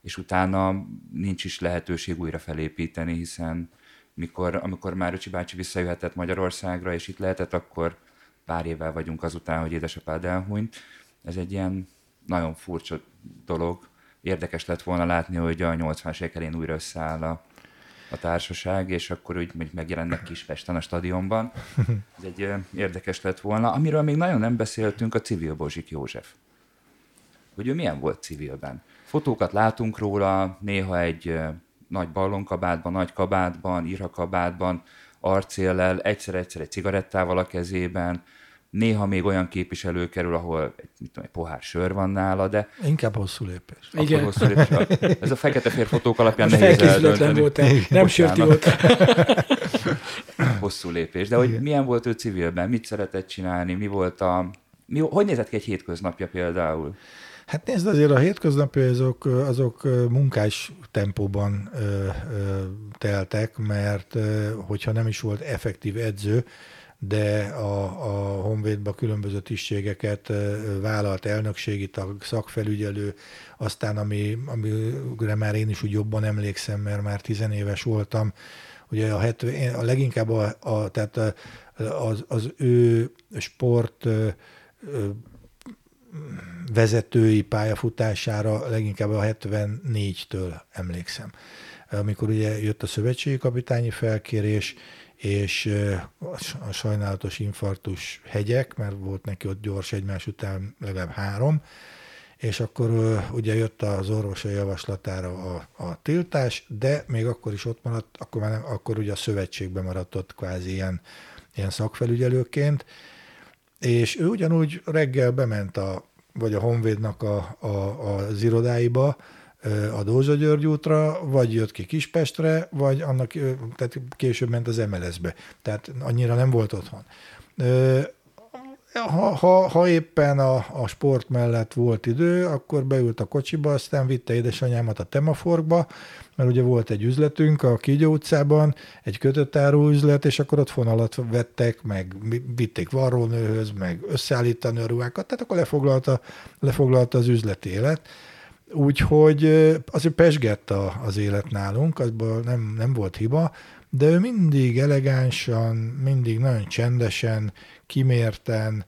és utána nincs is lehetőség újra felépíteni, hiszen mikor, amikor már Öcsi bácsi visszajöhetett Magyarországra, és itt lehetett, akkor pár évvel vagyunk azután, hogy édesapád elhunyt. Ez egy ilyen nagyon furcsa dolog. Érdekes lett volna látni, hogy a 80-as elén újra összeáll a, a társaság, és akkor úgy hogy megjelennek Kispesten a stadionban. Ez egy érdekes lett volna. Amiről még nagyon nem beszéltünk, a civil Bozsik József. Hogy ő milyen volt civilben? Fotókat látunk róla, néha egy nagy ballonkabátban, nagy kabátban, írhakabátban, arcéllel, egyszer-egyszer egy cigarettával a kezében, néha még olyan képviselő kerül, ahol egy, mit tudom, egy pohár sör van nála, de... Inkább hosszú lépés. Igen. Hosszú lépés. Ez a fekete fér fotók alapján Most nehéz eldönteni. Volt nem sörti volt. hosszú lépés. De hogy Igen. milyen volt ő civilben, mit szeretett csinálni, mi volt a... Mi, hogy nézett ki egy hétköznapja például? Hát nézd, azért a hétköznapi azok, azok munkás tempóban ö, ö, teltek, mert ö, hogyha nem is volt effektív edző, de a, a Honvédban különböző tisztségeket vállalt elnökségi tag, szakfelügyelő, aztán ami, amire már én is úgy jobban emlékszem, mert már tizenéves voltam, ugye a, 70, a leginkább a, a, tehát az, az ő sport vezetői pályafutására leginkább a 74-től emlékszem. Amikor ugye jött a szövetségi kapitányi felkérés, és a sajnálatos infarktus hegyek, mert volt neki ott gyors egymás után legalább három, és akkor ugye jött az orvosai javaslatára a, a tiltás, de még akkor is ott maradt, akkor, már nem, akkor ugye a szövetségben maradt ott kvázi ilyen, ilyen szakfelügyelőként, és ő ugyanúgy reggel bement a, vagy a Honvédnak a, a, az irodáiba, a Dózsa György útra, vagy jött ki Kispestre, vagy annak, tehát később ment az MLS-be. Tehát annyira nem volt otthon. Ha, ha, ha éppen a, a sport mellett volt idő, akkor beült a kocsiba, aztán vitte édesanyámat a Temaforkba, mert ugye volt egy üzletünk a Kígyó utcában, egy kötött üzlet, és akkor ott fonalat vettek, meg vitték varrónőhöz, meg összeállítani a ruhákat, tehát akkor lefoglalta, lefoglalta az üzleti élet. Úgyhogy azért pesgett az élet nálunk, azból nem, nem volt hiba, de ő mindig elegánsan, mindig nagyon csendesen, kimérten,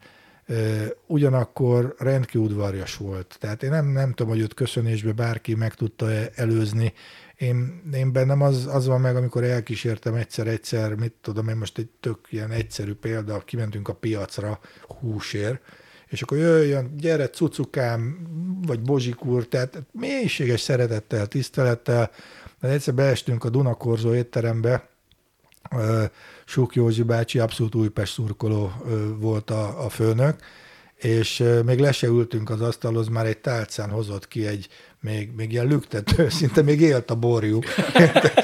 ugyanakkor rendkívül udvarjas volt. Tehát én nem, nem tudom, hogy őt köszönésbe bárki meg tudta előzni. Én, én bennem az, az van meg, amikor elkísértem egyszer-egyszer, mit tudom én most egy tök ilyen egyszerű példa, kimentünk a piacra húsért, és akkor jöjjön, gyere cucukám, vagy bozsikúr, tehát mélységes szeretettel, tisztelettel, mert egyszer beestünk a Dunakorzó étterembe, Suk Józsi bácsi abszolút Újpest szurkoló volt a, a főnök, és még le se ültünk az asztalhoz, már egy tálcán hozott ki egy még, még ilyen lüktető, szinte még élt a borjú.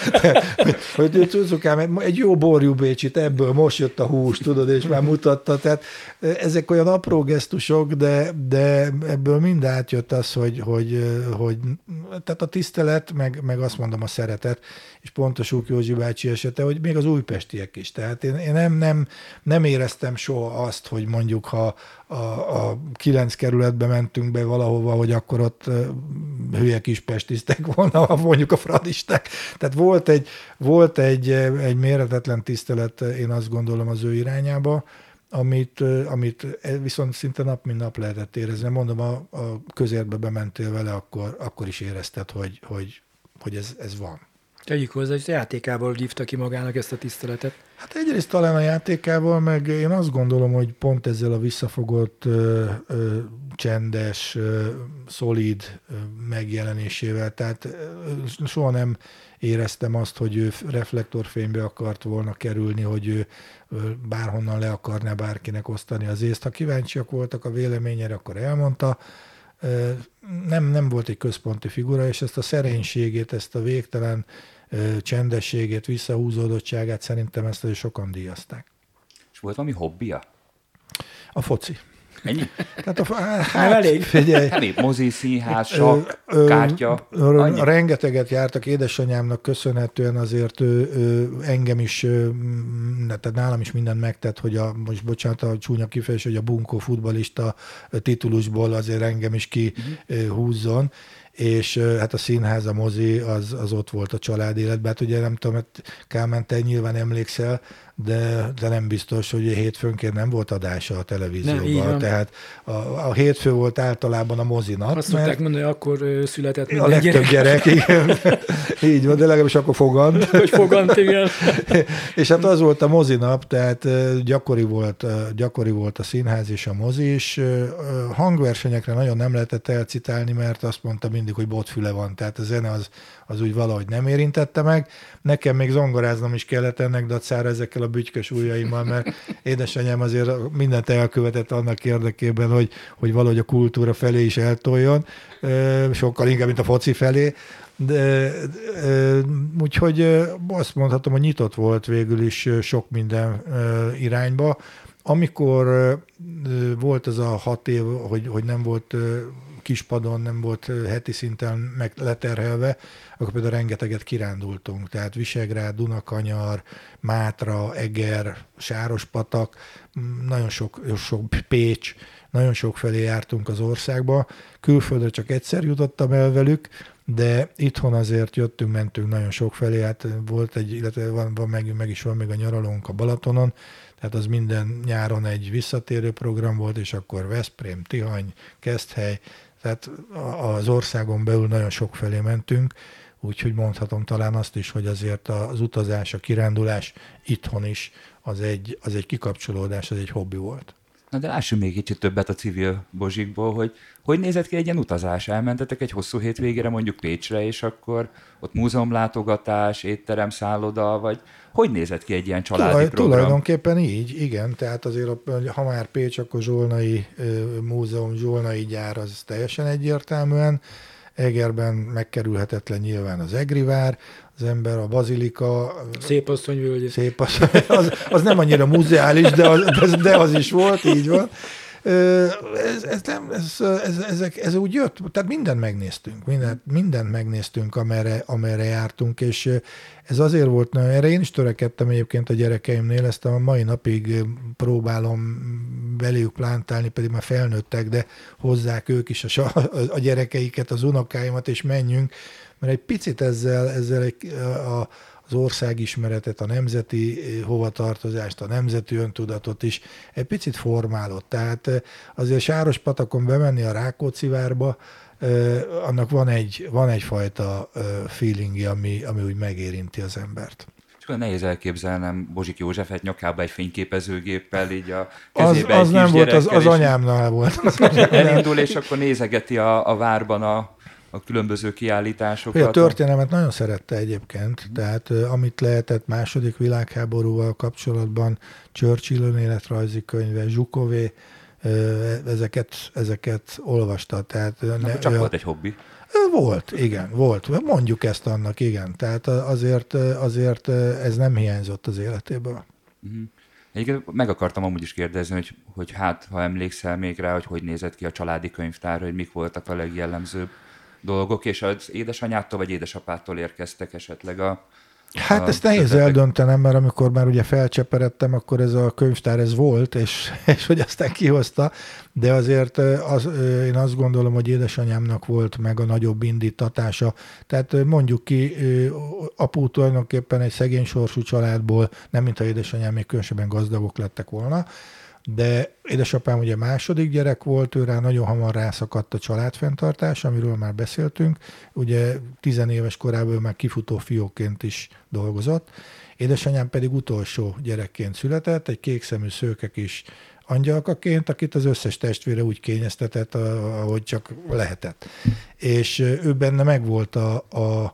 hogy Cuzukám, egy jó borjú bécsit, ebből most jött a hús, tudod, és már mutatta. Tehát ezek olyan apró gesztusok, de, de ebből mind átjött az, hogy, hogy, hogy tehát a tisztelet, meg, meg azt mondom a szeretet, és pont a Súk Józsi bácsi esete, hogy még az újpestiek is. Tehát én, én nem, nem, nem éreztem soha azt, hogy mondjuk ha a, a kilenc kerületbe mentünk be valahova, hogy akkor ott hülye kis pestisztek volna, mondjuk a fradisták. Tehát volt egy, volt egy, egy méretetlen tisztelet, én azt gondolom az ő irányába, amit, amit viszont szinte nap, mint nap lehetett érezni. Mondom, a, a közértbe bementél vele, akkor, akkor is érezted, hogy, hogy, hogy ez, ez van. Tegyük hozzá, hogy a játékából hívta ki magának ezt a tiszteletet. Hát egyrészt talán a játékával, meg én azt gondolom, hogy pont ezzel a visszafogott, ö, ö, csendes, ö, szolid megjelenésével, tehát ö, soha nem éreztem azt, hogy ő reflektorfénybe akart volna kerülni, hogy ő bárhonnan le akarná bárkinek osztani az észt. Ha kíváncsiak voltak a véleményére, akkor elmondta, nem, nem volt egy központi figura, és ezt a szerénységét, ezt a végtelen csendességét, visszahúzódottságát szerintem ezt azért sokan díjazták. És volt valami hobbija? A foci. Ennyi? Tehát a, hát, nem elég. Figyelj. Nem mozi, színház, kártya. Ö, annyi? rengeteget jártak, édesanyámnak köszönhetően azért ő, ő, engem is, ő, tehát nálam is mindent megtett, hogy a, most bocsánat a csúnya kifejezés, hogy a bunkó futbalista titulusból azért engem is kihúzzon. Uh-huh és hát a színház, a mozi, az, az ott volt a család életben. Hát ugye nem tudom, hát Kálmán, te nyilván emlékszel, de, de nem biztos, hogy hétfőnként nem volt adása a televízióban. Nem, Tehát a, a hétfő volt általában a mozinap. Azt mert szokták mondani, hogy akkor született A legtöbb gyerek, gyerek igen. Így van, de legalábbis akkor fogant. Hogy fogant, igen. és hát az volt a mozinap, tehát gyakori volt, gyakori volt a színház és a mozi, és hangversenyekre nagyon nem lehetett elcitálni, mert azt mondta mindig, hogy botfüle van, tehát a zene az, az úgy valahogy nem érintette meg. Nekem még zongoráznom is kellett ennek dacára ezekkel a bütykös ujjaimmal, mert édesanyám azért mindent elkövetett annak érdekében, hogy, hogy valahogy a kultúra felé is eltoljon, sokkal inkább, mint a foci felé. De, de, úgyhogy azt mondhatom, hogy nyitott volt végül is sok minden irányba. Amikor volt az a hat év, hogy, hogy nem volt kispadon, nem volt heti szinten meg leterhelve, akkor például rengeteget kirándultunk. Tehát Visegrád, Dunakanyar, Mátra, Eger, Sárospatak, nagyon sok, sok Pécs, nagyon sok felé jártunk az országba. Külföldre csak egyszer jutottam el velük, de itthon azért jöttünk, mentünk nagyon sok felé, hát volt egy, illetve van, van meg, meg is van még a nyaralónk a Balatonon, tehát az minden nyáron egy visszatérő program volt, és akkor Veszprém, Tihany, Keszthely, tehát az országon belül nagyon sok felé mentünk, úgyhogy mondhatom talán azt is, hogy azért az utazás, a kirándulás itthon is az egy, az egy kikapcsolódás, az egy hobbi volt. Na de lássunk még kicsit többet a civil bozsikból, hogy hogy nézett ki egy ilyen utazás? Elmentetek egy hosszú hétvégére mondjuk Pécsre, és akkor ott múzeumlátogatás, étterem, szálloda, vagy hogy nézett ki egy ilyen családi Tulaj, program? Tulajdonképpen így, igen. Tehát azért, ha már Pécs, akkor Zsolnai Múzeum, Zsolnai gyár az teljesen egyértelműen. Egerben megkerülhetetlen nyilván az Egrivár, az ember, a bazilika. Szép asszony Szép asszony, az, az nem annyira muzeális, de az, de az is volt, így van. Ez, ez, nem, ez, ez, ezek, ez úgy jött, tehát mindent megnéztünk, mindent, mindent megnéztünk, amerre, amerre jártunk, és ez azért volt, na, erre én is törekedtem egyébként a gyerekeimnél, ezt a mai napig próbálom beléjük plántálni, pedig már felnőttek, de hozzák ők is a, a gyerekeiket, az unokáimat, és menjünk, mert egy picit ezzel, ezzel egy, a, az országismeretet, a nemzeti eh, hovatartozást, a nemzeti öntudatot is egy picit formálott. Tehát eh, azért Sáros patakon bemenni a Rákóczi-várba, eh, annak van, egy, van egyfajta feelingi, ami, ami úgy megérinti az embert. Csak nehéz elképzelnem Bozsik Józsefet nyakába egy fényképezőgéppel, így a kezébe az, az nem volt, az, az anyámnál volt. Elindul, és akkor nézegeti a, a várban a a különböző kiállításokat. A történelmet nagyon szerette egyébként, mm. tehát amit lehetett második világháborúval kapcsolatban, Churchill önéletrajzi könyve, Zsukové, ezeket, ezeket olvasta. Tehát ne, csak ő, volt egy hobbi. Volt, igen, volt. Mondjuk ezt annak, igen. Tehát azért, azért ez nem hiányzott az életéből. Uh-huh. Egyébként meg akartam amúgy is kérdezni, hogy, hogy hát, ha emlékszel még rá, hogy hogy nézett ki a családi könyvtár, hogy mik voltak a legjellemzőbb dolgok, és az édesanyától vagy édesapától érkeztek esetleg a, Hát a ezt nehéz ötletek. eldöntenem, mert amikor már ugye felcseperedtem, akkor ez a könyvtár ez volt, és, és hogy aztán kihozta, de azért az, én azt gondolom, hogy édesanyámnak volt meg a nagyobb indítatása. Tehát mondjuk ki, apu tulajdonképpen egy szegény sorsú családból, nem mintha édesanyám még különösebben gazdagok lettek volna, de édesapám ugye második gyerek volt, ő rá nagyon hamar rászakadt a családfenntartás, amiről már beszéltünk. Ugye tizenéves korában már kifutó fióként is dolgozott. Édesanyám pedig utolsó gyerekként született, egy kékszemű szőke is angyalkaként, akit az összes testvére úgy kényeztetett, ahogy csak lehetett. És ő benne megvolt a, a,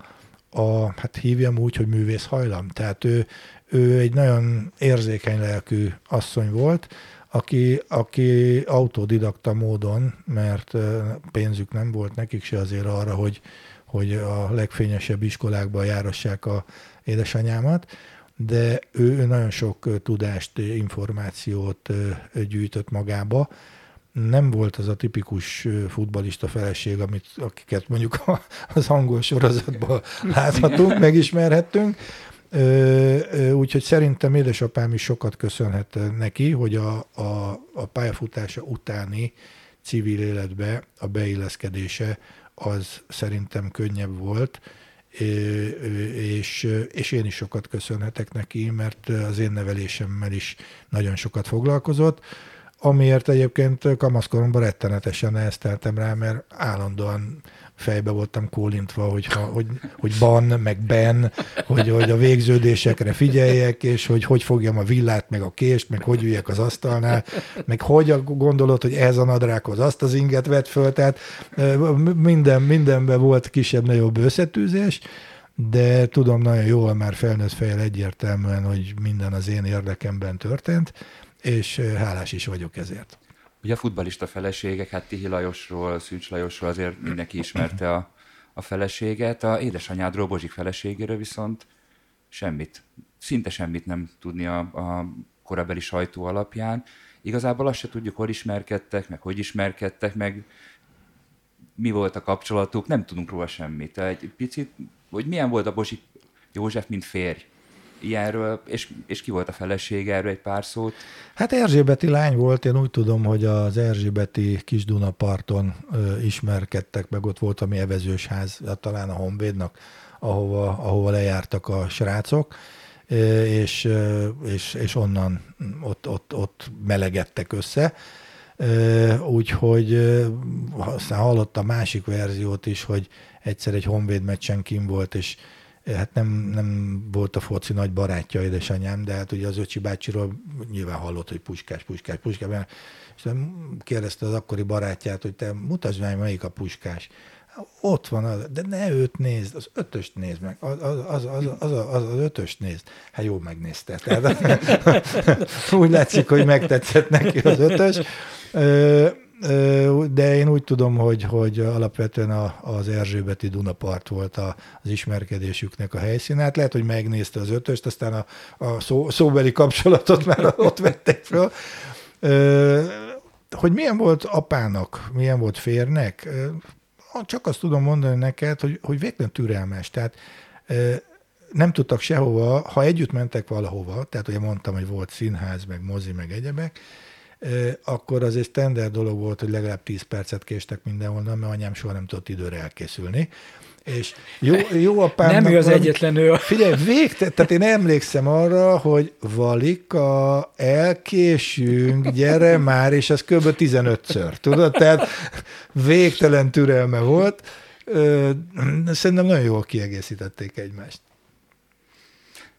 a hát hívjam úgy, hogy művész hajlam. Tehát ő, ő egy nagyon érzékeny lelkű asszony volt, aki, aki autodidakta módon, mert pénzük nem volt nekik se azért arra, hogy, hogy a legfényesebb iskolákba járassák a édesanyámat, de ő nagyon sok tudást, információt gyűjtött magába. Nem volt az a tipikus futbalista feleség, amit, akiket mondjuk az angol sorozatban láthatunk, megismerhettünk, Úgyhogy szerintem édesapám is sokat köszönhet neki, hogy a, a, a pályafutása utáni civil életbe a beilleszkedése az szerintem könnyebb volt, és, és én is sokat köszönhetek neki, mert az én nevelésemmel is nagyon sokat foglalkozott, amiért egyébként kamaszkoromban rettenetesen nehezteltem rá, mert állandóan fejbe voltam kólintva, hogy, hogy, hogy ban, meg ben, hogy, hogy a végződésekre figyeljek, és hogy hogy fogjam a villát, meg a kést, meg hogy üljek az asztalnál, meg hogy gondolod, hogy ez a nadrághoz azt az inget vett föl, tehát minden, mindenben volt kisebb-nagyobb összetűzés, de tudom nagyon jól már felnőtt fejjel egyértelműen, hogy minden az én érdekemben történt, és hálás is vagyok ezért. Ugye a futbalista feleségek, hát Tihi Lajosról, Szűcs Lajosról azért mindenki ismerte a, a feleséget, a édesanyádról, Bozsik feleségéről viszont semmit, szinte semmit nem tudni a, a korabeli sajtó alapján. Igazából azt se tudjuk, hol ismerkedtek, meg hogy ismerkedtek, meg mi volt a kapcsolatuk, nem tudunk róla semmit. Egy picit, hogy milyen volt a Bozsik József, mint férj? Ilyenről, és, és ki volt a felesége, erről egy pár szót? Hát Erzsébeti lány volt, én úgy tudom, hogy az Erzsébeti kis Dunaparton ö, ismerkedtek, meg ott volt a mi evezős ház, talán a Honvédnak, ahova, ahova lejártak a srácok, és, és, és onnan ott, ott, ott melegedtek össze. Úgyhogy aztán hallott a másik verziót is, hogy egyszer egy Honvéd meccsen kim volt, és hát nem, nem volt a foci nagy barátja édesanyám, de hát ugye az öcsi bácsiról nyilván hallott, hogy puskás, puskás, puskás, és kérdezte az akkori barátját, hogy te mutasd meg, melyik a puskás. Ott van, az, de ne őt nézd, az ötöst nézd meg, az, az, az, az, az, az, az ötöst nézd. Hát jó megnézte. Tehát, úgy látszik, hogy megtetszett neki az ötös de én úgy tudom, hogy, hogy alapvetően az Erzsébeti Dunapart volt a, az ismerkedésüknek a helyszíne. Hát lehet, hogy megnézte az ötöst, aztán a, a szó, szóbeli kapcsolatot már ott vették föl. Hogy milyen volt apának, milyen volt férnek, csak azt tudom mondani neked, hogy, hogy végtelen türelmes. Tehát nem tudtak sehova, ha együtt mentek valahova, tehát ugye mondtam, hogy volt színház, meg mozi, meg egyebek, akkor az egy standard dolog volt, hogy legalább 10 percet késtek mindenhol, mert anyám soha nem tudott időre elkészülni. És jó, jó apám... Nem ő az valami, egyetlen nő. Figyelj, végte, tehát én emlékszem arra, hogy Valika, elkésünk, gyere már, és ez kb. 15-ször, tudod? Tehát végtelen türelme volt. Szerintem nagyon jól kiegészítették egymást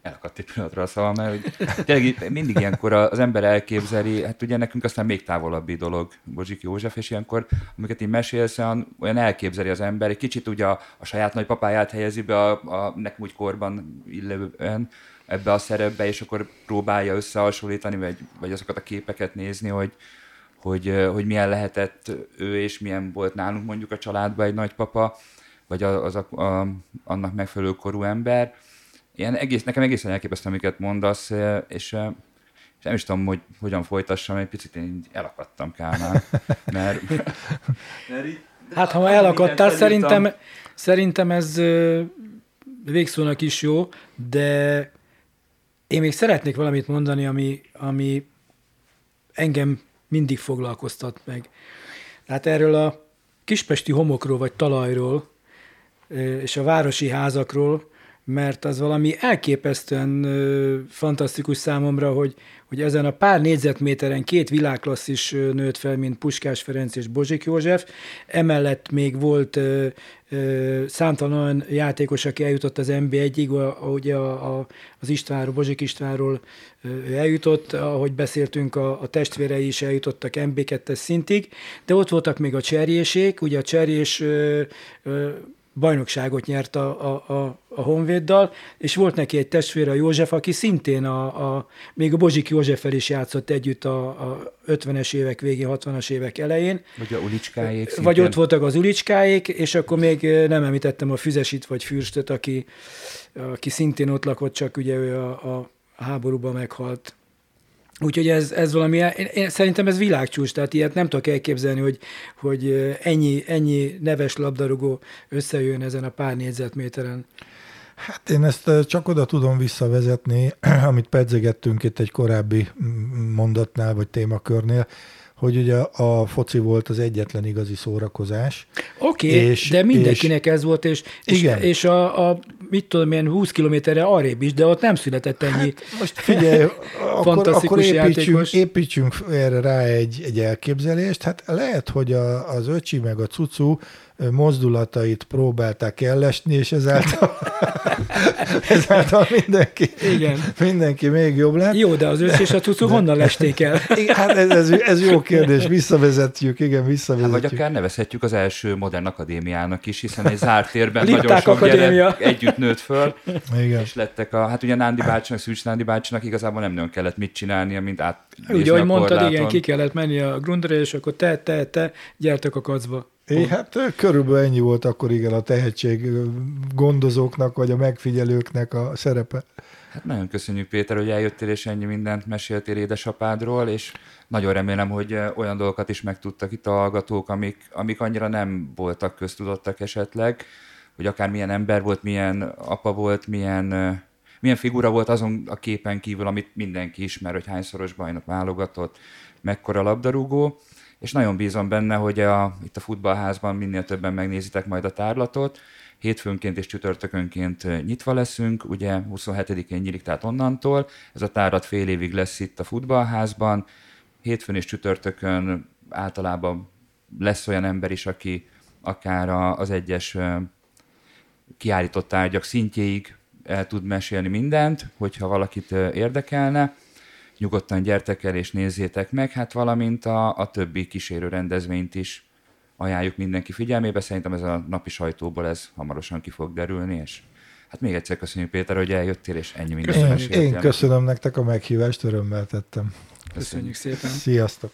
elakadt egy pillanatra a szavam, mert tényleg mindig ilyenkor az ember elképzeli, hát ugye nekünk aztán még távolabbi dolog Bozsik József, és ilyenkor, amiket így mesélsz, olyan, elképzeli az ember, egy kicsit ugye a, a saját nagypapáját helyezi be a, a nekem úgy korban illően ebbe a szerepbe, és akkor próbálja összehasonlítani, vagy, vagy azokat a képeket nézni, hogy, hogy, hogy milyen lehetett ő, és milyen volt nálunk mondjuk a családban egy nagypapa, vagy az a, a, annak megfelelő korú ember ilyen egész, nekem egészen elképesztő, amiket mondasz, és, és nem is tudom, hogy hogyan folytassam, egy picit én elakadtam Kálmán, mert, mert így, Hát ha elakadtál, szerintem, szerintem ez végszónak is jó, de én még szeretnék valamit mondani, ami, ami engem mindig foglalkoztat meg. Tehát erről a kispesti homokról vagy talajról és a városi házakról mert az valami elképesztően ö, fantasztikus számomra, hogy, hogy ezen a pár négyzetméteren két világklasszis nőtt fel, mint Puskás Ferenc és Bozsik József. Emellett még volt ö, ö, számtalan olyan játékos, aki eljutott az NB1-ig, ahogy a, a, az Istvánról, Bozsik Istvánról ö, eljutott, ahogy beszéltünk, a, a testvérei is eljutottak NB2-es szintig, de ott voltak még a cserjésék, ugye a cserjés ö, ö, bajnokságot nyert a, a, a, a Honvéddal, és volt neki egy testvére, a József, aki szintén a, a még a Bozsik Józseffel is játszott együtt a, a 50-es évek végén, 60-as évek elején. Vagy a ulicskáék szintén. Vagy ott voltak az ulicskáék, és akkor még nem említettem a Füzesit vagy Fürstöt, aki, aki szintén ott lakott, csak ugye ő a, a háborúban meghalt. Úgyhogy ez, ez valami, én, én szerintem ez világcsúcs, tehát ilyet nem tudok elképzelni, hogy, hogy ennyi, ennyi neves labdarúgó összejön ezen a pár négyzetméteren. Hát én ezt csak oda tudom visszavezetni, amit pedzegettünk itt egy korábbi mondatnál, vagy témakörnél, hogy ugye a foci volt az egyetlen igazi szórakozás. Oké, okay, de mindenkinek és, ez volt, és, és, igen. és a, a mit tudom én, 20 kilométerre arrébb is, de ott nem született ennyi hát most figyelj, akkor, akkor építsünk, építsünk erre rá egy, egy elképzelést. Hát lehet, hogy a, az öcsi meg a cucu mozdulatait próbálták ellesni, és ezáltal, ezáltal mindenki, Igen. mindenki még jobb lett. Jó, de az ősz és a cucu honnan lesték el? hát ez, ez, ez jó kérdés, visszavezetjük, igen, visszavezetjük. Hát, vagy akár nevezhetjük az első modern akadémiának is, hiszen egy zárt térben nagyon sok gyerek együtt nőtt föl, igen. és lettek a, hát ugye Nándi bácsinak, Szűcs Nándi bácsinak igazából nem nagyon kellett mit csinálnia, mint át Ugye, ahogy mondtad, igen, ki kellett menni a grundra, és akkor te, te, te, gyertek a kacba. É, hát körülbelül ennyi volt akkor igen a tehetség gondozóknak, vagy a megfigyelőknek a szerepe. Hát nagyon köszönjük Péter, hogy eljöttél és ennyi mindent meséltél édesapádról, és nagyon remélem, hogy olyan dolgokat is megtudtak itt a hallgatók, amik, amik annyira nem voltak köztudottak esetleg, hogy akár milyen ember volt, milyen apa volt, milyen, milyen figura volt azon a képen kívül, amit mindenki ismer, hogy hányszoros bajnok válogatott, mekkora labdarúgó és nagyon bízom benne, hogy a, itt a futballházban minél többen megnézitek majd a tárlatot. Hétfőnként és csütörtökönként nyitva leszünk, ugye 27-én nyílik, tehát onnantól. Ez a tárlat fél évig lesz itt a futballházban. Hétfőn és csütörtökön általában lesz olyan ember is, aki akár az egyes kiállított tárgyak szintjéig el tud mesélni mindent, hogyha valakit érdekelne nyugodtan gyertek el és nézzétek meg, hát valamint a, a többi kísérő rendezvényt is ajánljuk mindenki figyelmébe. Szerintem ez a napi sajtóból ez hamarosan ki fog derülni, és hát még egyszer köszönjük Péter, hogy eljöttél, és ennyi mindent Én, én köszönöm nektek a meghívást, örömmel tettem. Köszönjük szépen. Sziasztok!